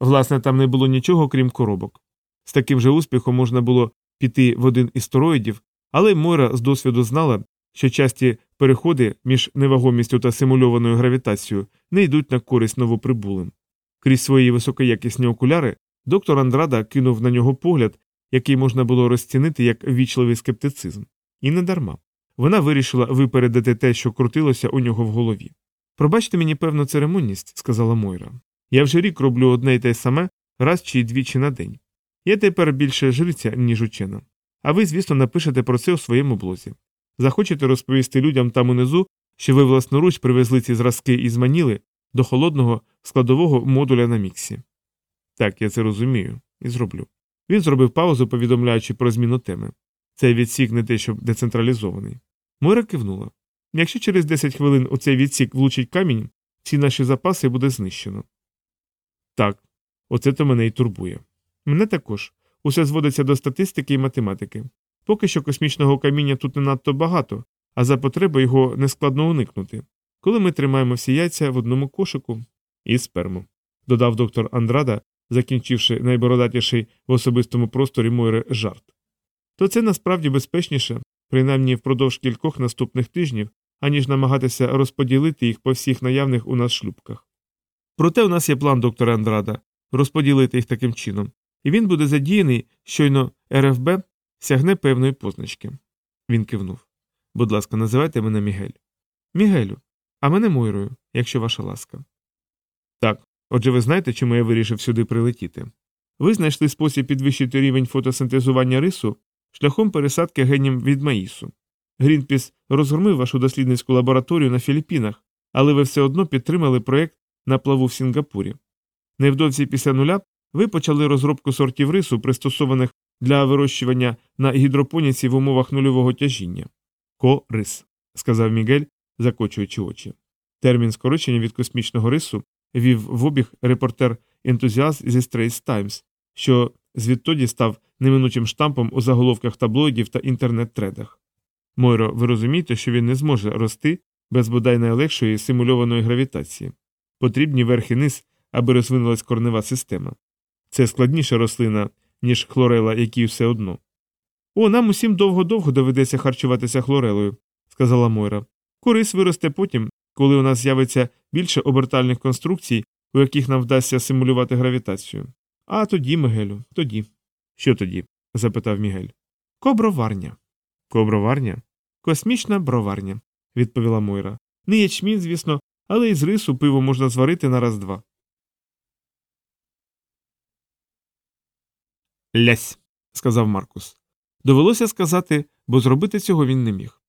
Власне, там не було нічого крім коробок. З таким же успіхом можна було піти в один із тороїдів, але Мойра з досвіду знала, що часті переходи між невагомістю та симульованою гравітацією не йдуть на користь новоприбулим. Крізь свої високоякісні окуляри доктор Андрада кинув на нього погляд, який можна було розцінити як вічливий скептицизм. І не дарма. Вона вирішила випередити те, що крутилося у нього в голові. Пробачте мені певну церемонність, сказала Мойра. Я вже рік роблю одне й те саме раз чи двічі на день. Я тепер більше жриця, ніж учена. А ви, звісно, напишете про це у своєму блозі. Захочете розповісти людям там унизу, що ви власноруч привезли ці зразки із Маніли до холодного складового модуля на міксі. Так, я це розумію і зроблю. Він зробив паузу, повідомляючи про зміну теми. Цей відсік не те, щоб децентралізований. Мойра кивнула. Якщо через 10 хвилин у цей відсік влучить камінь, всі наші запаси буде знищено. Так, оце то мене і турбує. Мене також. Усе зводиться до статистики і математики. Поки що космічного каміння тут не надто багато, а за потреби його нескладно уникнути. Коли ми тримаємо всі яйця в одному кошику і сперму, додав доктор Андрада, закінчивши найбородатіший в особистому просторі Мойри жарт. То це насправді безпечніше, принаймні впродовж кількох наступних тижнів, аніж намагатися розподілити їх по всіх наявних у нас шлюбках. Проте у нас є план доктора Андрада розподілити їх таким чином, і він буде задіяний, щойно РФБ сягне певної позначки. Він кивнув. Будь ласка, називайте мене Мігель. Мігелю, а мене Мойрою, якщо ваша ласка. Так, отже, ви знаєте, чому я вирішив сюди прилетіти? Ви знайшли спосіб підвищити рівень фотосинтезування рису шляхом пересадки генів від маїсу. Грінпіс розгромив вашу дослідницьку лабораторію на Філіппінах, але ви все одно підтримали проєкт на плаву в Сінгапурі. Невдовзі після нуля ви почали розробку сортів рису, пристосованих для вирощування на гідропоніці в умовах нульового тяжіння. Ко-рис, сказав Мігель, закочуючи очі. Термін скорочення від космічного рису вів в обіг репортер ентузіаст зі Straits Times, що звідтоді став неминучим штампом у заголовках таблоїдів та інтернет-тредах. Мойро, ви розумієте, що він не зможе рости без бодай найлегшої симульованої гравітації. Потрібні верх і низ, аби розвинулась корнева система. Це складніша рослина, ніж хлорела, якій все одно. О, нам усім довго-довго доведеться харчуватися хлорелою, сказала Мойра. Корис виросте потім, коли у нас з'явиться більше обертальних конструкцій, у яких нам вдасться симулювати гравітацію. А тоді, Мигелю, тоді. Що тоді? запитав Мігель. Коброварня. Коброварня? Космічна броварня, відповіла Мойра. Не ячмін, звісно, але із рису пиво можна зварити на раз два. Лясь, сказав Маркус. Довелося сказати, бо зробити цього він не міг.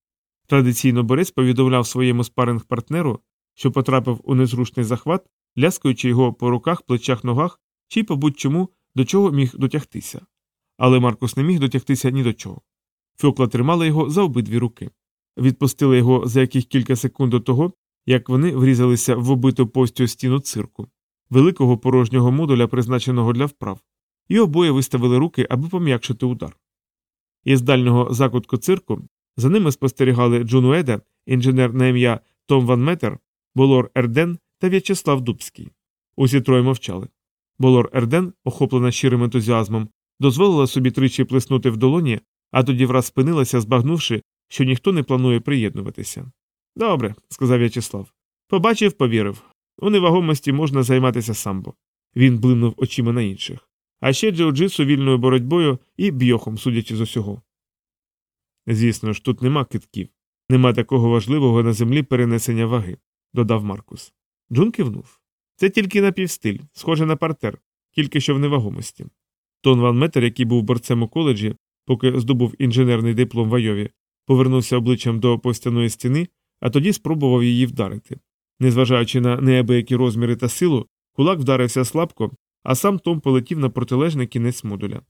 Традиційно борець повідомляв своєму спаринг партнеру, що потрапив у незручний захват, ляскаючи його по руках, плечах, ногах чи по будь-чому, до чого міг дотягтися. Але Маркус не міг дотягтися ні до чого. Фьокла тримала його за обидві руки. Відпустили його за яких кілька секунд до того, як вони врізалися в обиту постю стіну цирку, великого порожнього модуля, призначеного для вправ, і обоє виставили руки, аби пом'якшити удар. Із дальнього закутку цирку за ними спостерігали Джун Уеда, інженер на ім'я Том Ван Метер, Болор Ерден та В'ячеслав Дубський. Усі троє мовчали. Болор Ерден, охоплена щирим ентузіазмом, дозволила собі тричі плеснути в долоні, а тоді враз спинилася, збагнувши, що ніхто не планує приєднуватися. Добре, сказав В'ячеслав. Побачив, повірив. У невагомості можна займатися самбо. Він блимнув очима на інших. А ще джиу-джитсу вільною боротьбою і бьохом, судячи з усього. Звісно ж, тут нема китків, нема такого важливого на землі перенесення ваги, додав Маркус. Джун кивнув. Це тільки напівстиль, схоже на партер, тільки що в невагомості. Тон Ван Метер, який був борцем у коледжі, поки здобув інженерний диплом в Айові, повернувся обличчям до повстяної стіни, а тоді спробував її вдарити. Незважаючи на неабиякі розміри та силу, кулак вдарився слабко, а сам Том полетів на протилежний кінець модуля.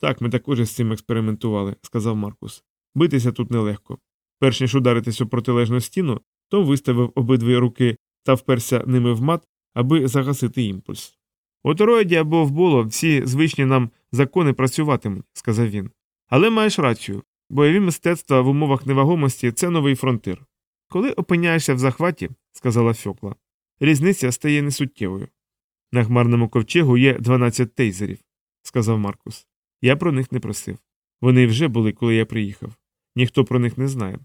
Так, ми також з цим експериментували, сказав Маркус. Битися тут нелегко. Перш ніж ударитись у протилежну стіну, Том виставив обидві руки та вперся ними в мат, аби загасити імпульс. У тороїді або в боло всі звичні нам закони працюватимуть, сказав він. Але маєш рацію бойові мистецтва в умовах невагомості це новий фронтир. Коли опиняєшся в захваті, сказала Фьокла, різниця стає несуттєвою. На хмарному ковчегу є 12 тейзерів, сказав Маркус. Я про них не просив. Вони вже були, коли я приїхав. Ніхто про них не знає.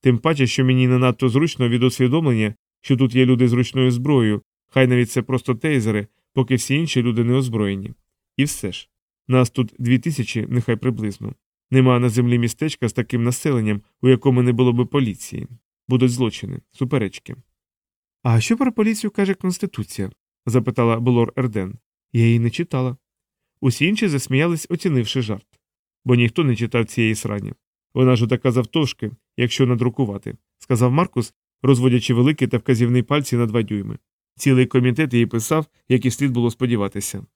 Тим паче, що мені не надто зручно від усвідомлення, що тут є люди з ручною зброєю, хай навіть це просто тейзери, поки всі інші люди не озброєні. І все ж. Нас тут дві тисячі, нехай приблизно. Нема на землі містечка з таким населенням, у якому не було би поліції. Будуть злочини, суперечки. А що про поліцію каже Конституція? запитала Болор Ерден. Я її не читала. Усі інші засміялись, оцінивши жарт. Бо ніхто не читав цієї срані. Вона ж така завтовшки, якщо надрукувати, сказав Маркус, розводячи великий та вказівний пальці на два дюйми. Цілий комітет її писав, як і слід було сподіватися.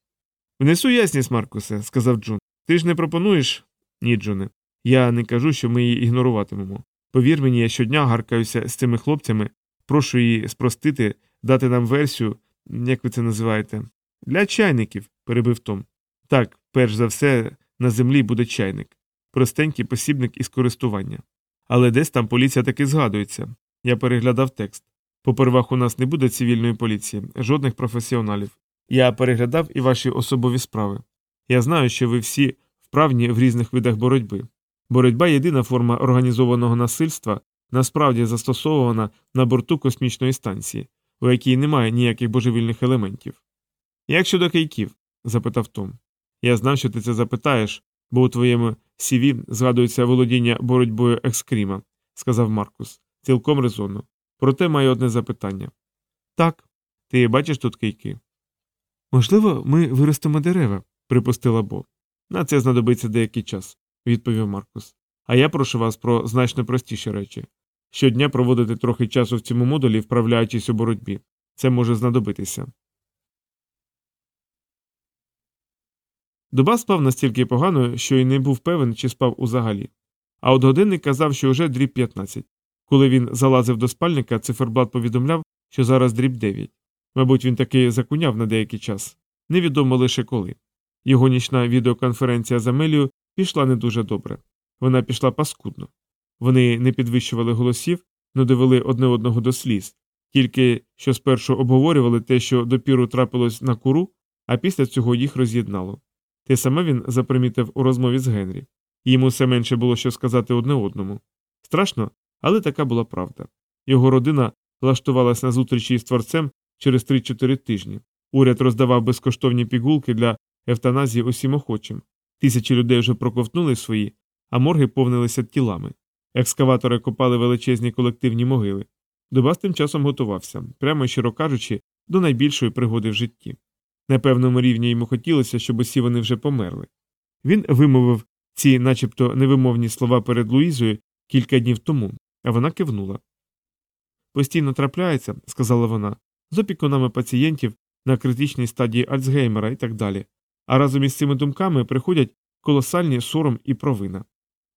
Внесу ясність, Маркусе, сказав Джон. Ти ж не пропонуєш? Ні, Джоне. Я не кажу, що ми її ігноруватимемо. Повір мені, я щодня гаркаюся з цими хлопцями, прошу її спростити, дати нам версію, як ви це називаєте, для чайників, перебив Том. Так, перш за все, на землі буде чайник, простенький посібник із користування. Але десь там поліція таки згадується. Я переглядав текст. Попервах у нас не буде цивільної поліції, жодних професіоналів. Я переглядав і ваші особові справи. Я знаю, що ви всі вправні в різних видах боротьби. Боротьба єдина форма організованого насильства, насправді застосована на борту космічної станції, у якій немає ніяких божевільних елементів. Як щодо кийків? запитав Том. Я знав, що ти це запитаєш, бо у твоєму CV згадується володіння боротьбою екскріма, сказав Маркус, цілком резонно. Проте маю одне запитання. Так, ти бачиш тут кийки? Можливо, ми виростемо дерева, припустила Бо. На це знадобиться деякий час, відповів Маркус. А я прошу вас про значно простіші речі. Щодня проводити трохи часу в цьому модулі, вправляючись у боротьбі. Це може знадобитися. Доба спав настільки погано, що й не був певен, чи спав узагалі. А от годинник казав, що вже дріб 15. Коли він залазив до спальника, циферблат повідомляв, що зараз дріб 9. Мабуть, він таки закуняв на деякий час. Невідомо лише коли. Його нічна відеоконференція з Амелією пішла не дуже добре. Вона пішла паскудно. Вони не підвищували голосів, не довели одне одного до сліз, тільки що спершу обговорювали те, що допіру трапилось на куру, а після цього їх роз'єднало. Те саме він запримітив у розмові з Генрі. Йому все менше було що сказати одне одному. Страшно, але така була правда. Його родина влаштувалась на зустрічі з творцем через 3-4 тижні. Уряд роздавав безкоштовні пігулки для евтаназії усім охочим. Тисячі людей вже проковтнули свої, а морги повнилися тілами. Екскаватори копали величезні колективні могили. Дубас тим часом готувався, прямо щиро кажучи, до найбільшої пригоди в житті. На певному рівні йому хотілося, щоб усі вони вже померли. Він вимовив ці, начебто, невимовні слова перед Луїзою кілька днів тому, а вона кивнула. Постійно трапляється, сказала вона, з опікунами пацієнтів на критичній стадії Альцгеймера і так далі, а разом із цими думками приходять колосальні сором і провина.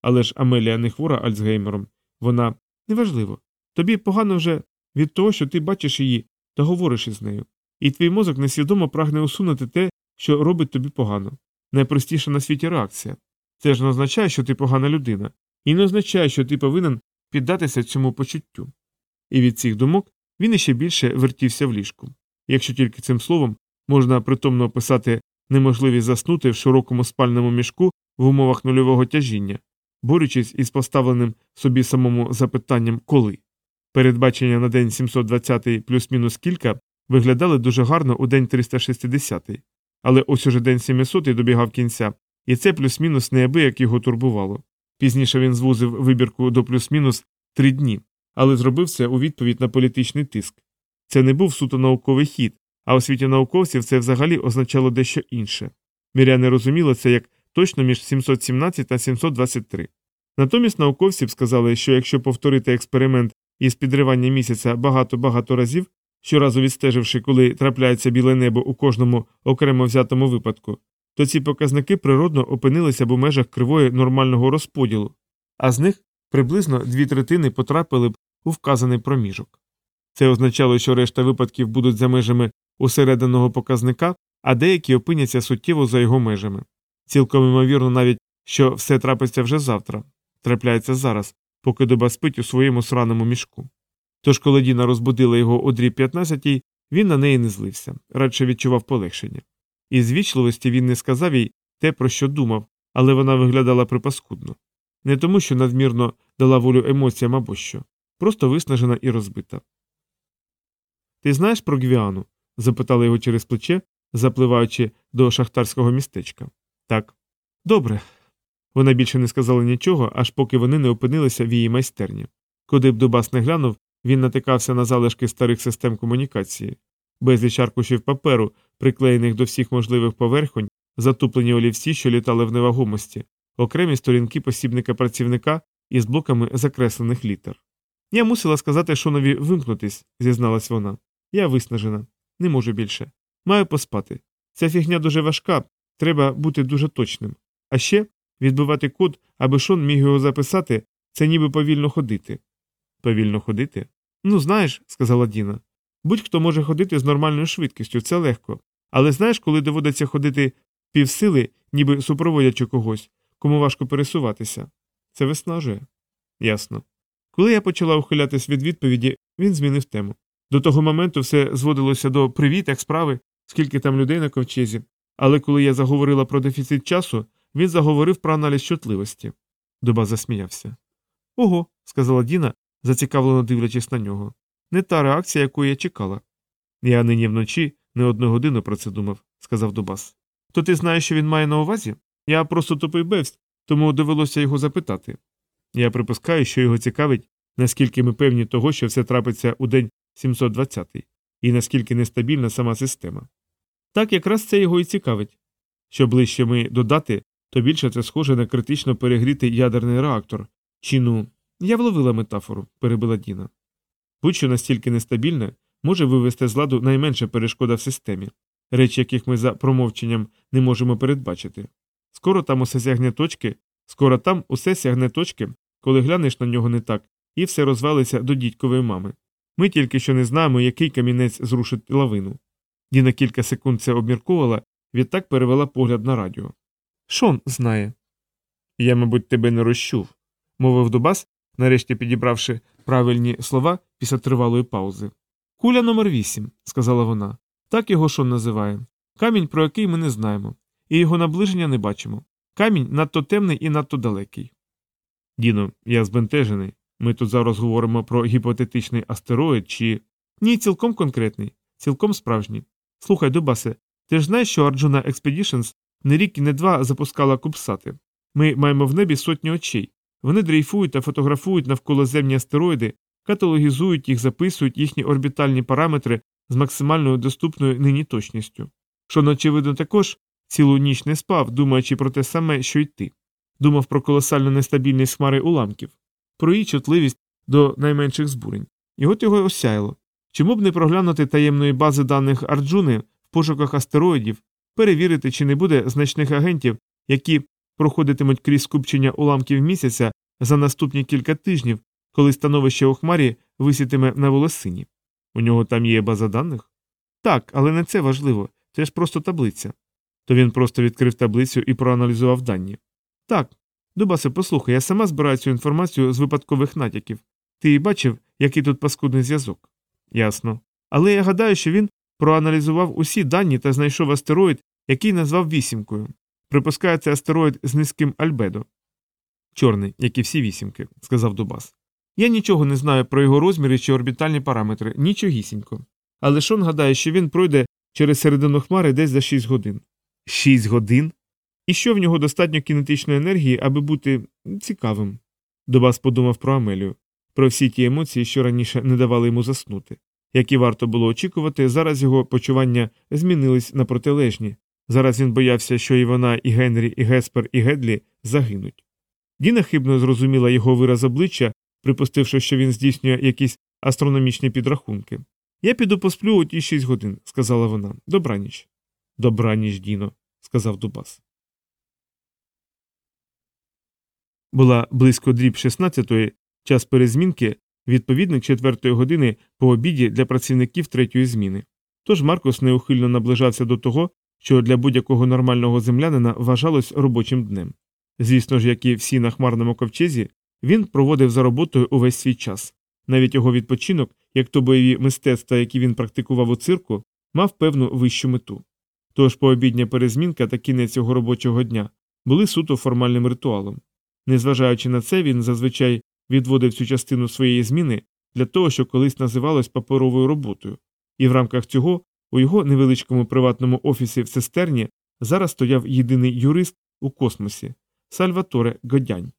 Але ж Амелія не хвора Альцгеймером, вона неважливо. Тобі погано вже від того, що ти бачиш її та говориш із нею, і твій мозок несвідомо прагне усунути те, що робить тобі погано. Найпростіша на світі реакція. Це ж не означає, що ти погана людина, і не означає, що ти повинен піддатися цьому почуттю. І від цих думок він іще більше вертівся в ліжку. Якщо тільки цим словом можна притомно описати неможливість заснути в широкому спальному мішку в умовах нульового тяжіння, борючись із поставленим собі самому запитанням коли. Передбачення на день 720 плюс-мінус кілька виглядали дуже гарно у день 360, але ось уже день 700 добігав кінця, і це плюс-мінус неабияк його турбувало. Пізніше він звузив вибірку до плюс-мінус три дні, але зробив це у відповідь на політичний тиск. Це не був суто науковий хід, а у світі науковців це взагалі означало дещо інше. Міряни розуміли це як точно між 717 та 723. Натомість науковці сказали, що якщо повторити експеримент із підривання місяця багато-багато разів, щоразу відстеживши, коли трапляється біле небо у кожному окремо взятому випадку, то ці показники природно опинилися б у межах кривої нормального розподілу, а з них приблизно дві третини потрапили б у вказаний проміжок. Це означало, що решта випадків будуть за межами усерединого показника, а деякі опиняться суттєво за його межами. Цілком ймовірно, навіть що все трапиться вже завтра, трапляється зараз, поки доба спить у своєму сраному мішку. Тож, коли Діна розбудила його о дрі 15 він на неї не злився, радше відчував полегшення. Із вічливості він не сказав їй те, про що думав, але вона виглядала припаскудно. Не тому, що надмірно дала волю емоціям або що, просто виснажена і розбита. Ти знаєш про Гвіану? Запитала його через плече, запливаючи до шахтарського містечка. Так. Добре. Вона більше не сказала нічого, аж поки вони не опинилися в її майстерні. Куди б Дубас не глянув, він натикався на залишки старих систем комунікації, безліч аркушів паперу, приклеєних до всіх можливих поверхонь, затуплені олівці, що літали в невагомості, окремі сторінки посібника працівника із блоками закреслених літер. Я мусила сказати Шонові вимкнутись, зізналась вона. Я виснажена, не можу більше. Маю поспати. Ця фігня дуже важка, треба бути дуже точним. А ще відбивати код, аби Шон міг його записати, це ніби повільно ходити. Повільно ходити? Ну, знаєш, сказала Діна. Будь-хто може ходити з нормальною швидкістю, це легко. Але знаєш, коли доводиться ходити півсили, ніби супроводячи когось, кому важко пересуватися. Це виснажує. Ясно. Коли я почала ухилятись від відповіді, він змінив тему. До того моменту все зводилося до привіт, як справи, скільки там людей на ковчезі. Але коли я заговорила про дефіцит часу, він заговорив про аналіз чутливості. Дуба засміявся. Ого, сказала Діна, зацікавлено дивлячись на нього. Не та реакція, яку я чекала. Я нині вночі не одну годину про це думав, сказав Дубас. То ти знаєш, що він має на увазі? Я просто тупий бевсть, тому довелося його запитати. Я припускаю, що його цікавить, наскільки ми певні того, що все трапиться у день 720 і наскільки нестабільна сама система. Так якраз це його і цікавить. Що ближче ми додати, то більше це схоже на критично перегрітий ядерний реактор. Чи ну. Я вловила метафору, перебила Діна. Будь-що настільки нестабільне може вивести з ладу найменша перешкода в системі, речі, яких ми за промовченням не можемо передбачити. Скоро там усе сягне точки, скоро там усе сягне точки, коли глянеш на нього не так, і все розвалиться до дідькової мами. Ми тільки що не знаємо, який камінець зрушить лавину. Діна кілька секунд це обмірковувала, відтак перевела погляд на радіо. Шон знає. Я, мабуть, тебе не розчув, мовив Дубас, нарешті підібравши правильні слова після тривалої паузи. Куля номер вісім, сказала вона. Так його Шон називає. Камінь, про який ми не знаємо, і його наближення не бачимо. Камінь надто темний і надто далекий. Діно, я збентежений. Ми тут зараз говоримо про гіпотетичний астероїд чи. Ні, цілком конкретний, цілком справжній. Слухай, Дубасе, ти ж знаєш, що Arjuna Expeditions не рік і не два запускала кубсати. Ми маємо в небі сотні очей. Вони дрейфують та фотографують навколоземні астероїди, каталогізують їх, записують їхні орбітальні параметри з максимальною доступною нині точністю. Шон, очевидно, також цілу ніч не спав, думаючи про те саме, що й ти. Думав про колосальну нестабільність хмари уламків, про її чутливість до найменших збурень. І от його осяяло. Чому б не проглянути таємної бази даних Арджуни в пошуках астероїдів, перевірити, чи не буде значних агентів, які проходитимуть крізь скупчення уламків місяця за наступні кілька тижнів, коли становище у хмарі висітиме на волосині. У нього там є база даних? Так, але не це важливо, це ж просто таблиця. То він просто відкрив таблицю і проаналізував дані. Так. Дубасе, послухай, я сама збираю цю інформацію з випадкових натяків. Ти бачив, який тут паскудний зв'язок? Ясно. Але я гадаю, що він проаналізував усі дані та знайшов астероїд, який назвав вісімкою. Припускаю, це астероїд з низьким альбедо. Чорний, як і всі вісімки, сказав Дубас. Я нічого не знаю про його розміри чи орбітальні параметри, нічогісінько. Але Шон гадає, що він пройде через середину хмари десь за 6 годин. 6 годин? І що в нього достатньо кінетичної енергії, аби бути цікавим. Дубас подумав про Амелію, про всі ті емоції, що раніше не давали йому заснути. Як і варто було очікувати, зараз його почування змінились на протилежні. Зараз він боявся, що і вона, і Генрі, і Геспер, і Гедлі загинуть. Діна хибно зрозуміла його вираз обличчя, припустивши, що він здійснює якісь астрономічні підрахунки. Я піду посплю у ті шість годин, сказала вона. Добраніч. Добраніч, Діно, сказав Дубас. Була близько дріб 16-ї, час перезмінки, відповідник 4-ї години по обіді для працівників третьої зміни. Тож Маркус неухильно наближався до того, що для будь-якого нормального землянина вважалось робочим днем. Звісно ж, як і всі на хмарному ковчезі, він проводив за роботою увесь свій час. Навіть його відпочинок, як то бойові мистецтва, які він практикував у цирку, мав певну вищу мету. Тож пообідня перезмінка та кінець його робочого дня були суто формальним ритуалом. Незважаючи на це, він зазвичай відводив цю частину своєї зміни для того, що колись називалось паперовою роботою, і в рамках цього у його невеличкому приватному офісі в цистерні зараз стояв єдиний юрист у космосі Сальваторе Годянь.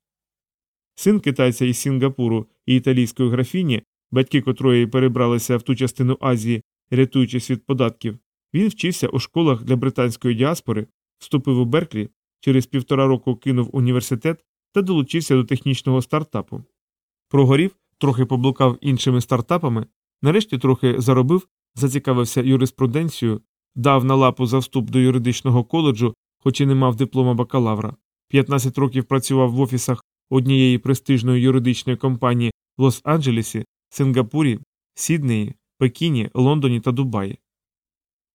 Син китайця із Сінгапуру і італійської графіні, батьки котрої перебралися в ту частину Азії, рятуючись від податків, він вчився у школах для британської діаспори, вступив у Берклі, через півтора року кинув університет та долучився до технічного стартапу. Прогорів, трохи поблукав іншими стартапами, нарешті трохи заробив, зацікавився юриспруденцією, дав на лапу за вступ до юридичного коледжу, хоч і не мав диплома бакалавра. 15 років працював в офісах однієї престижної юридичної компанії в Лос-Анджелесі, Сингапурі, Сіднеї, Пекіні, Лондоні та Дубаї.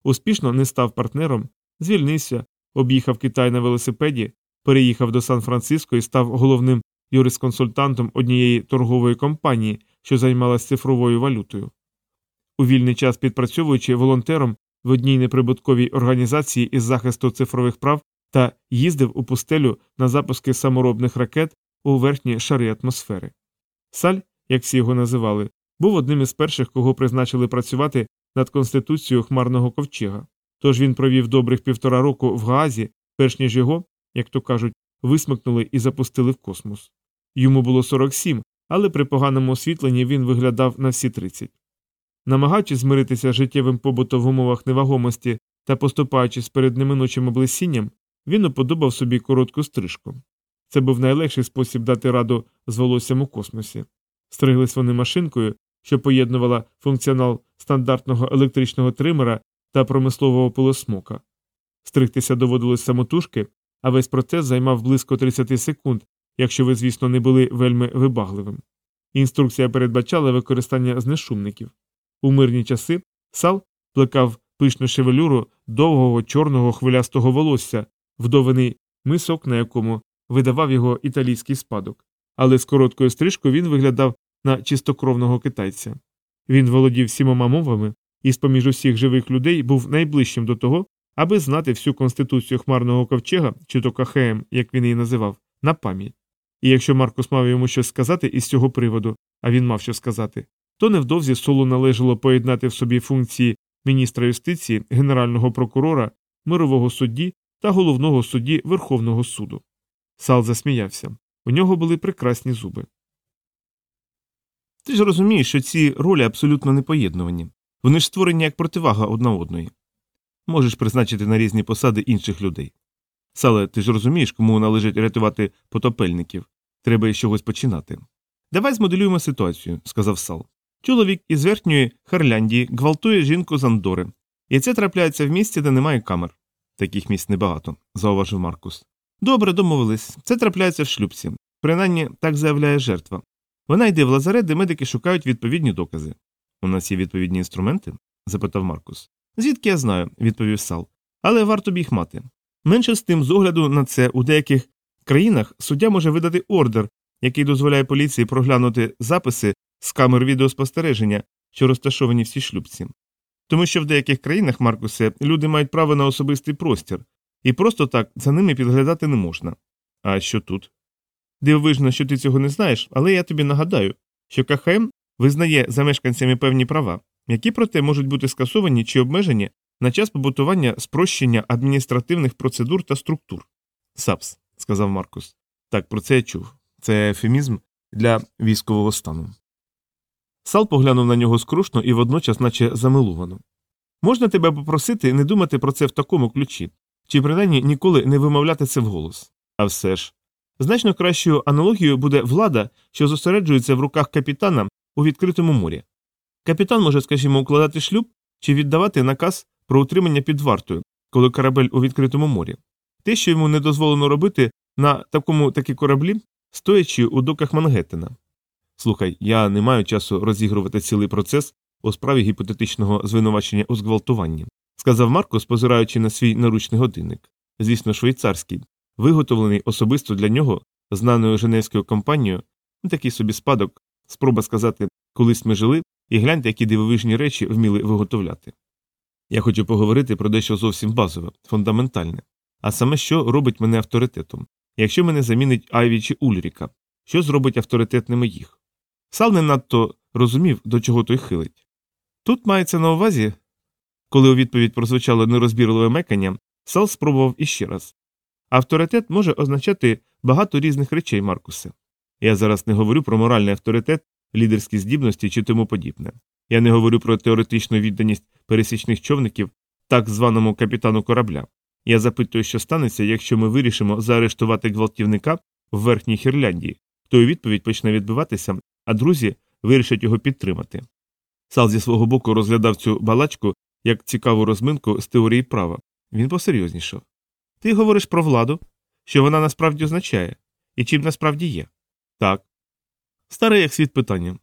Успішно не став партнером, звільнився, об'їхав Китай на велосипеді, переїхав до Сан-Франциско і став головним юрисконсультантом однієї торгової компанії, що займалась цифровою валютою. У вільний час підпрацьовуючи волонтером в одній неприбутковій організації із захисту цифрових прав та їздив у пустелю на запуски саморобних ракет у верхні шари атмосфери. Саль, як всі його називали, був одним із перших, кого призначили працювати над конституцією хмарного ковчега. Тож він провів добрих півтора року в Гаазі, перш ніж його, як то кажуть, висмикнули і запустили в космос. Йому було 47, але при поганому освітленні він виглядав на всі 30. Намагаючись змиритися з життєвим побутом в умовах невагомості та поступаючись перед неминучим облесінням, він уподобав собі коротку стрижку. Це був найлегший спосіб дати раду з волоссям у космосі. Стриглись вони машинкою, що поєднувала функціонал стандартного електричного тримера та промислового пилосмока. Стригтися доводилось самотужки, а весь процес займав близько 30 секунд, якщо ви, звісно, не були вельми вибагливим. Інструкція передбачала використання знешумників. У мирні часи сал плекав пишну шевелюру довгого чорного хвилястого волосся, вдований мисок, на якому видавав його італійський спадок, але з короткою стрижкою він виглядав на чистокровного китайця. Він володів сімома мовами і з поміж усіх живих людей був найближчим до того, аби знати всю конституцію хмарного ковчега, чи то КХМ, як він її називав, на пам'ять. І якщо Маркус мав йому щось сказати із цього приводу, а він мав що сказати, то невдовзі солу належало поєднати в собі функції міністра юстиції, генерального прокурора, мирового судді та головного судді Верховного суду. Сал засміявся. У нього були прекрасні зуби. Ти ж розумієш, що ці ролі абсолютно непоєднувані. Вони ж створені як противага одна одної. Можеш призначити на різні посади інших людей. Сале, ти ж розумієш, кому належить рятувати потопельників. Треба із чогось починати. Давай змоделюємо ситуацію, сказав Сал. Чоловік із верхньої Харляндії гвалтує жінку з Андори. І це трапляється в місці, де немає камер. Таких місць небагато, зауважив Маркус. Добре, домовились. Це трапляється в шлюбці. Принаймні, так заявляє жертва. Вона йде в лазарет, де медики шукають відповідні докази. У нас є відповідні інструменти? запитав Маркус. Звідки я знаю, відповів Сал. Але варто б їх мати. Менше з тим, з огляду на це, у деяких країнах суддя може видати ордер, який дозволяє поліції проглянути записи з камер відеоспостереження, що розташовані в цій шлюбці. Тому що в деяких країнах, Маркусе, люди мають право на особистий простір, і просто так за ними підглядати не можна. А що тут? Дивовижно, що ти цього не знаєш, але я тобі нагадаю, що КХМ визнає за мешканцями певні права, які проте можуть бути скасовані чи обмежені на час побутування спрощення адміністративних процедур та структур. САПС, сказав Маркус. Так, про це я чув. Це ефемізм для військового стану. Сал поглянув на нього скрушно і водночас, наче замилувано. Можна тебе попросити не думати про це в такому ключі, чи принаймні ніколи не вимовляти це вголос. А все ж. Значно кращою аналогією буде влада, що зосереджується в руках капітана у відкритому морі. Капітан може, скажімо, укладати шлюб чи віддавати наказ про утримання під вартою, коли корабель у відкритому морі. Те, що йому не дозволено робити на такому таки кораблі, стоячи у доках Мангеттена. Слухай, я не маю часу розігрувати цілий процес у справі гіпотетичного звинувачення у зґвалтуванні, сказав Марко, спозираючи на свій наручний годинник, звісно, швейцарський, виготовлений особисто для нього, знаною женевською компанією, такий собі спадок, спроба сказати, колись ми жили, і гляньте, які дивовижні речі вміли виготовляти. Я хочу поговорити про дещо зовсім базове, фундаментальне, а саме що робить мене авторитетом, якщо мене замінить Айві чи Ульріка, що зробить авторитетними їх? Сал не надто розумів, до чого той хилить. Тут мається на увазі, коли у відповідь прозвучало нерозбірливе мекання, Сал спробував іще раз. Авторитет може означати багато різних речей, Маркусе. Я зараз не говорю про моральний авторитет, лідерські здібності чи тому подібне. Я не говорю про теоретичну відданість пересічних човників так званому капітану корабля. Я запитую, що станеться, якщо ми вирішимо заарештувати гвалтівника в верхній Хірляндії, то у відповідь почне відбиватися, а друзі вирішать його підтримати. Сал зі свого боку розглядав цю балачку як цікаву розминку з теорії права. Він посерйознішав. Ти говориш про владу, що вона насправді означає, і чим насправді є. Так. Старе як світ питання.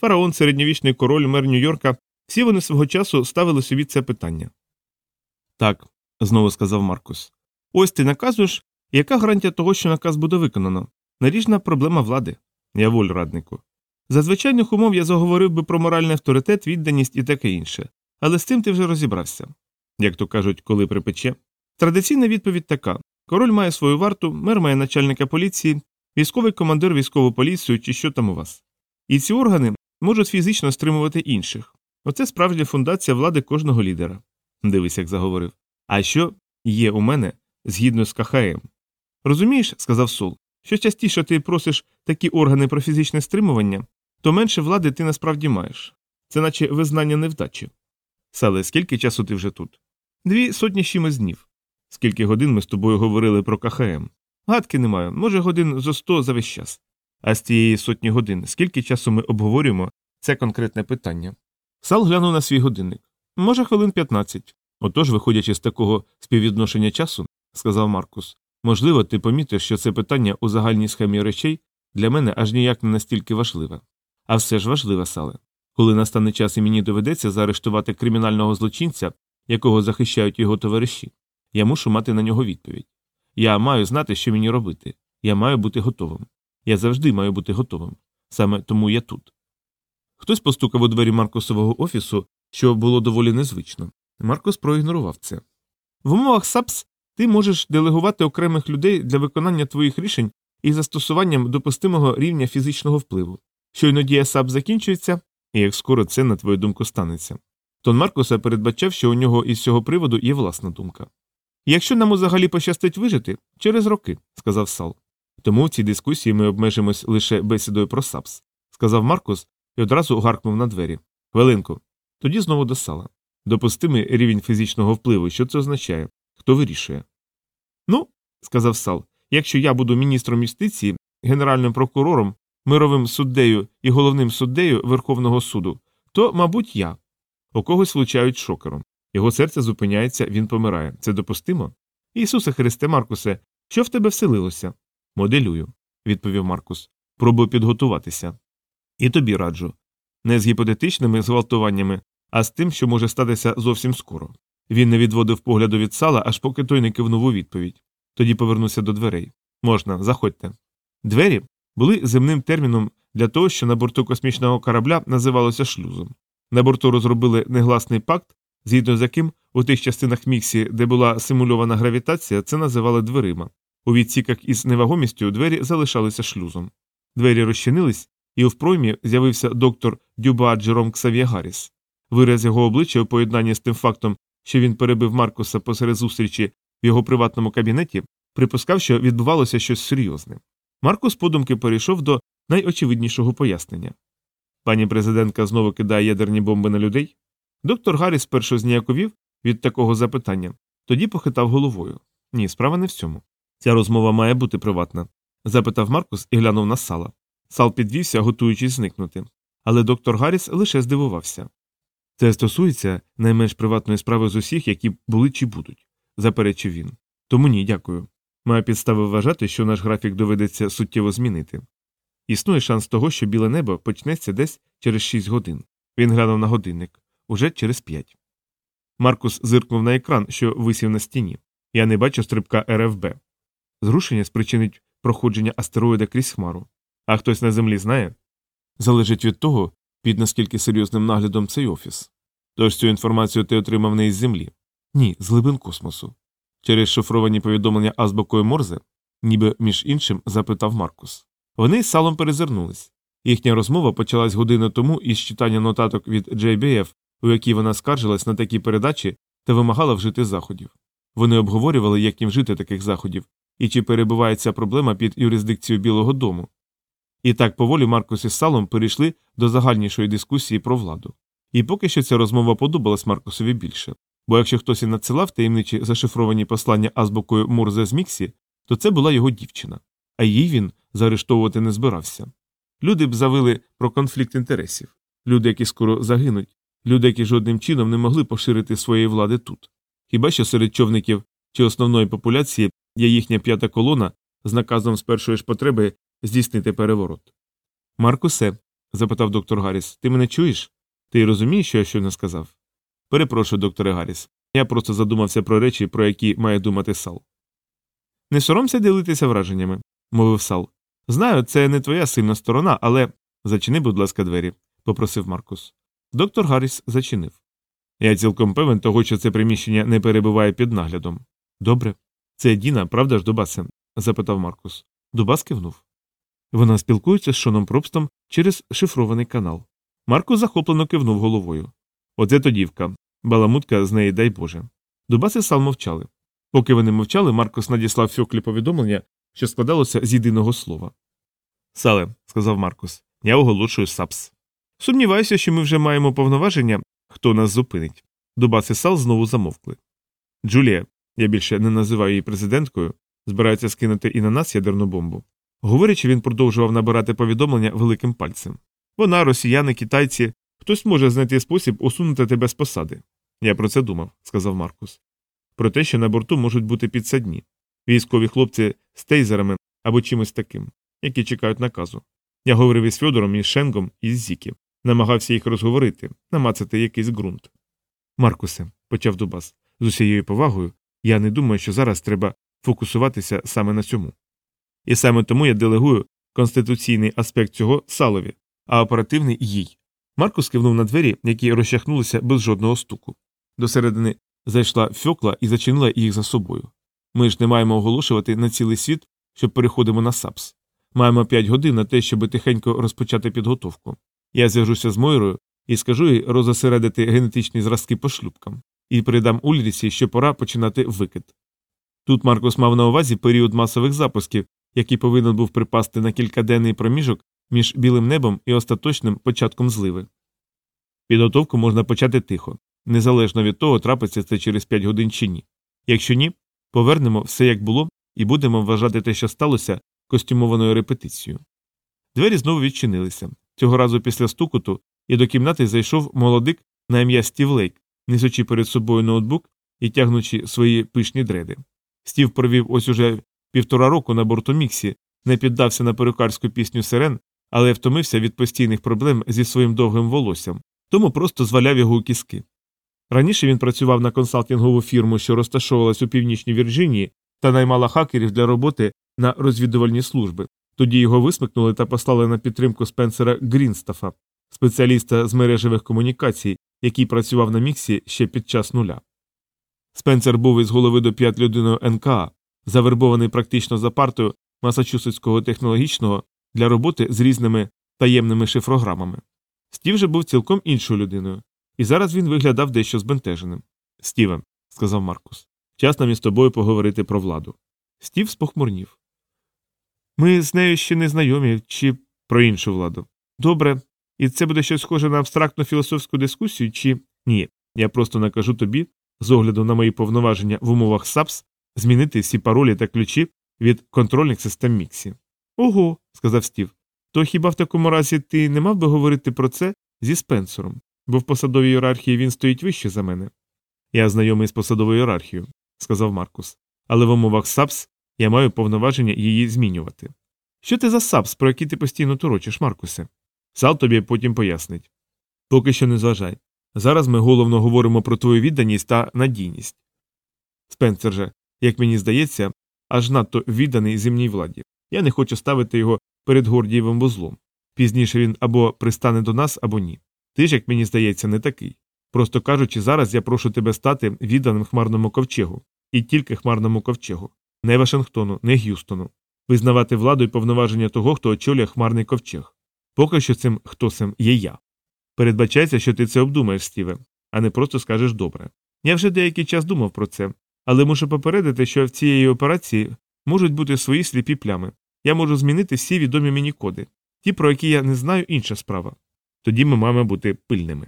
Фараон, середньовічний король, мер Нью-Йорка, всі вони свого часу ставили собі це питання. Так, знову сказав Маркус. Ось ти наказуєш, яка гарантія того, що наказ буде виконано? Наріжна проблема влади. Я воль раднику. За звичайних умов я заговорив би про моральний авторитет, відданість і таке інше. Але з цим ти вже розібрався. Як то кажуть, коли припече. Традиційна відповідь така: король має свою варту, мер має начальника поліції, військовий командир військову поліцію чи що там у вас. І ці органи можуть фізично стримувати інших. Оце справжня фундація влади кожного лідера. Дивись, як заговорив. А що є у мене згідно з КХМ? Розумієш, сказав Сол, що частіше ти просиш такі органи про фізичне стримування, то менше влади ти насправді маєш. Це наче визнання невдачі. Сале, скільки часу ти вже тут? Дві сотні чимось днів. Скільки годин ми з тобою говорили про КХМ? Гадки не маю, може, годин зо сто за весь час. А з цієї сотні годин, скільки часу ми обговорюємо це конкретне питання? Сал глянув на свій годинник. Може, хвилин 15. Отож, виходячи з такого співвідношення часу, сказав Маркус, можливо, ти помітиш, що це питання у загальній схемі речей для мене аж ніяк не настільки важливе. А все ж важливе, Сале. Коли настане час і мені доведеться заарештувати кримінального злочинця, якого захищають його товариші, я мушу мати на нього відповідь. Я маю знати, що мені робити. Я маю бути готовим. Я завжди маю бути готовим. Саме тому я тут. Хтось постукав у двері Маркусового офісу, що було доволі незвично. Маркус проігнорував це. В умовах САПС ти можеш делегувати окремих людей для виконання твоїх рішень із застосуванням допустимого рівня фізичного впливу. Щойно дія САП закінчується, і як скоро це, на твою думку, станеться. Тон Маркуса передбачав, що у нього із цього приводу є власна думка. Якщо нам взагалі пощастить вижити, через роки, сказав Сал. Тому в цій дискусії ми обмежимось лише бесідою про САПС, сказав Маркус і одразу гаркнув на двері. Хвилинку. Тоді знову до сала. Допустимий рівень фізичного впливу, що це означає? Хто вирішує? Ну, сказав Сал, якщо я буду міністром юстиції, генеральним прокурором, мировим суддею і головним суддею Верховного суду, то, мабуть, я. У когось влучають шокером. Його серце зупиняється, він помирає. Це допустимо? Ісусе Христе, Маркусе, що в тебе вселилося? Моделюю, відповів Маркус. Пробую підготуватися. І тобі раджу. Не з гіпотетичними зґвалтуваннями, а з тим, що може статися зовсім скоро. Він не відводив погляду від сала, аж поки той не кивнув у відповідь. Тоді повернувся до дверей. Можна, заходьте. Двері були земним терміном для того, що на борту космічного корабля називалося шлюзом. На борту розробили негласний пакт, згідно з яким у тих частинах міксі, де була симульована гравітація, це називали дверима. У відсіках із невагомістю двері залишалися шлюзом. Двері розчинились, і в проймі з'явився доктор Дюба Джером Ксав'є Гарріс. Вираз його обличчя у поєднанні з тим фактом, що він перебив Маркуса посеред зустрічі в його приватному кабінеті, припускав, що відбувалося щось серйозне. Маркус подумки перейшов до найочевиднішого пояснення. Пані президентка знову кидає ядерні бомби на людей. Доктор Гарріс спершу зніяковів від такого запитання, тоді похитав головою. Ні, справа не в цьому. Ця розмова має бути приватна, запитав Маркус і глянув на сала. Сал підвівся, готуючись зникнути. Але доктор Гарріс лише здивувався. Це стосується найменш приватної справи з усіх, які були чи будуть, заперечив він. Тому ні, дякую. Маю підстави вважати, що наш графік доведеться суттєво змінити. Існує шанс того, що біле небо почнеться десь через 6 годин. Він глянув на годинник уже через 5. Маркус зиркнув на екран, що висів на стіні. Я не бачу стрибка РФБ. Зрушення спричинить проходження астероїда крізь хмару. А хтось на землі знає? Залежить від того, під наскільки серйозним наглядом цей офіс. Тож цю інформацію ти отримав не із землі. Ні, з глибин космосу. Через шифровані повідомлення азбукою Морзе ніби між іншим запитав Маркус. Вони з салом перезирнулись. Їхня розмова почалась годину тому із читання нотаток від JBF, у якій вона скаржилась на такі передачі та вимагала вжити заходів. Вони обговорювали, як їм вжити таких заходів, і чи перебуває ця проблема під юрисдикцією Білого Дому. І так поволі Маркус із салом перейшли до загальнішої дискусії про владу. І поки що ця розмова подобалась Маркусові більше, бо якщо хтось і надсилав таємничі зашифровані послання азбукою Мурзе з Міксі, то це була його дівчина, а її він заарештовувати не збирався. Люди б завили про конфлікт інтересів, люди, які скоро загинуть, люди, які жодним чином не могли поширити своєї влади тут. Хіба що серед човників чи основної популяції є їхня п'ята колона з наказом з першої ж потреби здійснити переворот. Маркусе, запитав доктор Гарріс, ти мене чуєш? Ти розумієш, що я щойно сказав? Перепрошую, докторе Гарріс. Я просто задумався про речі, про які має думати Сал. Не соромся ділитися враженнями, мовив Сал. Знаю, це не твоя сильна сторона, але. Зачини, будь ласка, двері, попросив Маркус. Доктор Гарріс зачинив. Я цілком певен того, що це приміщення не перебуває під наглядом. Добре. Це Діна, правда ж, Дубасе? запитав Маркус. Дубас кивнув. Вона спілкується з Шоном Пробстом через шифрований канал. Маркус захоплено кивнув головою. Оце то дівка. Баламутка з неї, дай Боже. Дубас і Сал мовчали. Поки вони мовчали, Маркус надіслав Фьоклі повідомлення, що складалося з єдиного слова. Сале, сказав Маркус, я оголошую САПС. Сумніваюся, що ми вже маємо повноваження, хто нас зупинить. Дубас і Сал знову замовкли. Джулія, я більше не називаю її президенткою, збирається скинути і на нас ядерну бомбу. Говорячи, він продовжував набирати повідомлення великим пальцем. Вона, росіяни, китайці, хтось може знайти спосіб усунути тебе з посади. Я про це думав, сказав Маркус. Про те, що на борту можуть бути підсадні, військові хлопці з тейзерами або чимось таким, які чекають наказу. Я говорив із Фьодором, із Шенгом, із Зікі, намагався їх розговорити, намацати якийсь ґрунт. Маркусе, почав Дубас, з усією повагою, я не думаю, що зараз треба фокусуватися саме на цьому. І саме тому я делегую конституційний аспект цього салові, а оперативний їй. Маркус кивнув на двері, які розчахнулися без жодного стуку. Досередини зайшла фьокла і зачинила їх за собою. Ми ж не маємо оголошувати на цілий світ, що переходимо на САПС. Маємо п'ять годин на те, щоб тихенько розпочати підготовку. Я зв'яжуся з Мойрою і скажу їй розосередити генетичні зразки по шлюбкам, і передам Ульрісі, що пора починати викид. Тут Маркус мав на увазі період масових запусків, який повинен був припасти на кількаденний проміжок між білим небом і остаточним початком зливи. Підготовку можна почати тихо, незалежно від того, трапиться це через 5 годин чи ні. Якщо ні, повернемо все як було і будемо вважати те, що сталося, костюмованою репетицією. Двері знову відчинилися. Цього разу після стукоту і до кімнати зайшов молодик на ім'я Стів Лейк, несучи перед собою ноутбук і тягнучи свої пишні дреди. Стів провів ось уже півтора року на борту Міксі, не піддався на перукарську пісню сирен, але втомився від постійних проблем зі своїм довгим волоссям, тому просто зваляв його у кіски. Раніше він працював на консалтингову фірму, що розташовувалась у північній Вірджинії, та наймала хакерів для роботи на розвідувальні служби. Тоді його висмикнули та послали на підтримку Спенсера Грінстафа, спеціаліста з мережевих комунікацій, який працював на міксі ще під час нуля. Спенсер був із голови до п'ять людиною НКА, завербований практично за партою Масачусетського технологічного для роботи з різними таємними шифрограмами. Стів же був цілком іншою людиною, і зараз він виглядав дещо збентеженим. Стіве, сказав Маркус, час нам із тобою поговорити про владу. Стів спохмурнів. Ми з нею ще не знайомі чи про іншу владу. Добре, і це буде щось схоже на абстрактну філософську дискусію, чи ні. Я просто накажу тобі, з огляду на мої повноваження в умовах САПС, змінити всі паролі та ключі від контрольних систем Міксі. Ого, сказав Стів. То хіба в такому разі ти не мав би говорити про це зі Спенсером, бо в посадовій ієрархії він стоїть вище за мене. Я знайомий з посадовою ієрархією, сказав Маркус, але в умовах САПС я маю повноваження її змінювати. Що ти за САПС, про який ти постійно торочиш, Маркусе? Сал тобі потім пояснить. Поки що не зважай. Зараз ми головно говоримо про твою відданість та надійність. Спенсер же, як мені здається, аж надто відданий земній владі. Я не хочу ставити його перед Гордієвим вузлом. Пізніше він або пристане до нас, або ні. Ти ж, як мені здається, не такий. Просто кажучи, зараз я прошу тебе стати відданим хмарному ковчегу, і тільки хмарному ковчегу, не Вашингтону, не Г'юстону. визнавати владу і повноваження того, хто очолює хмарний ковчег. Поки що цим хтосем є я. Передбачається, що ти це обдумаєш, Стіве, а не просто скажеш добре. Я вже деякий час думав про це, але мушу попередити, що в цієї операції можуть бути свої сліпі плями. Я можу змінити всі відомі мені коди. Ті, про які я не знаю, інша справа. Тоді ми маємо бути пильними.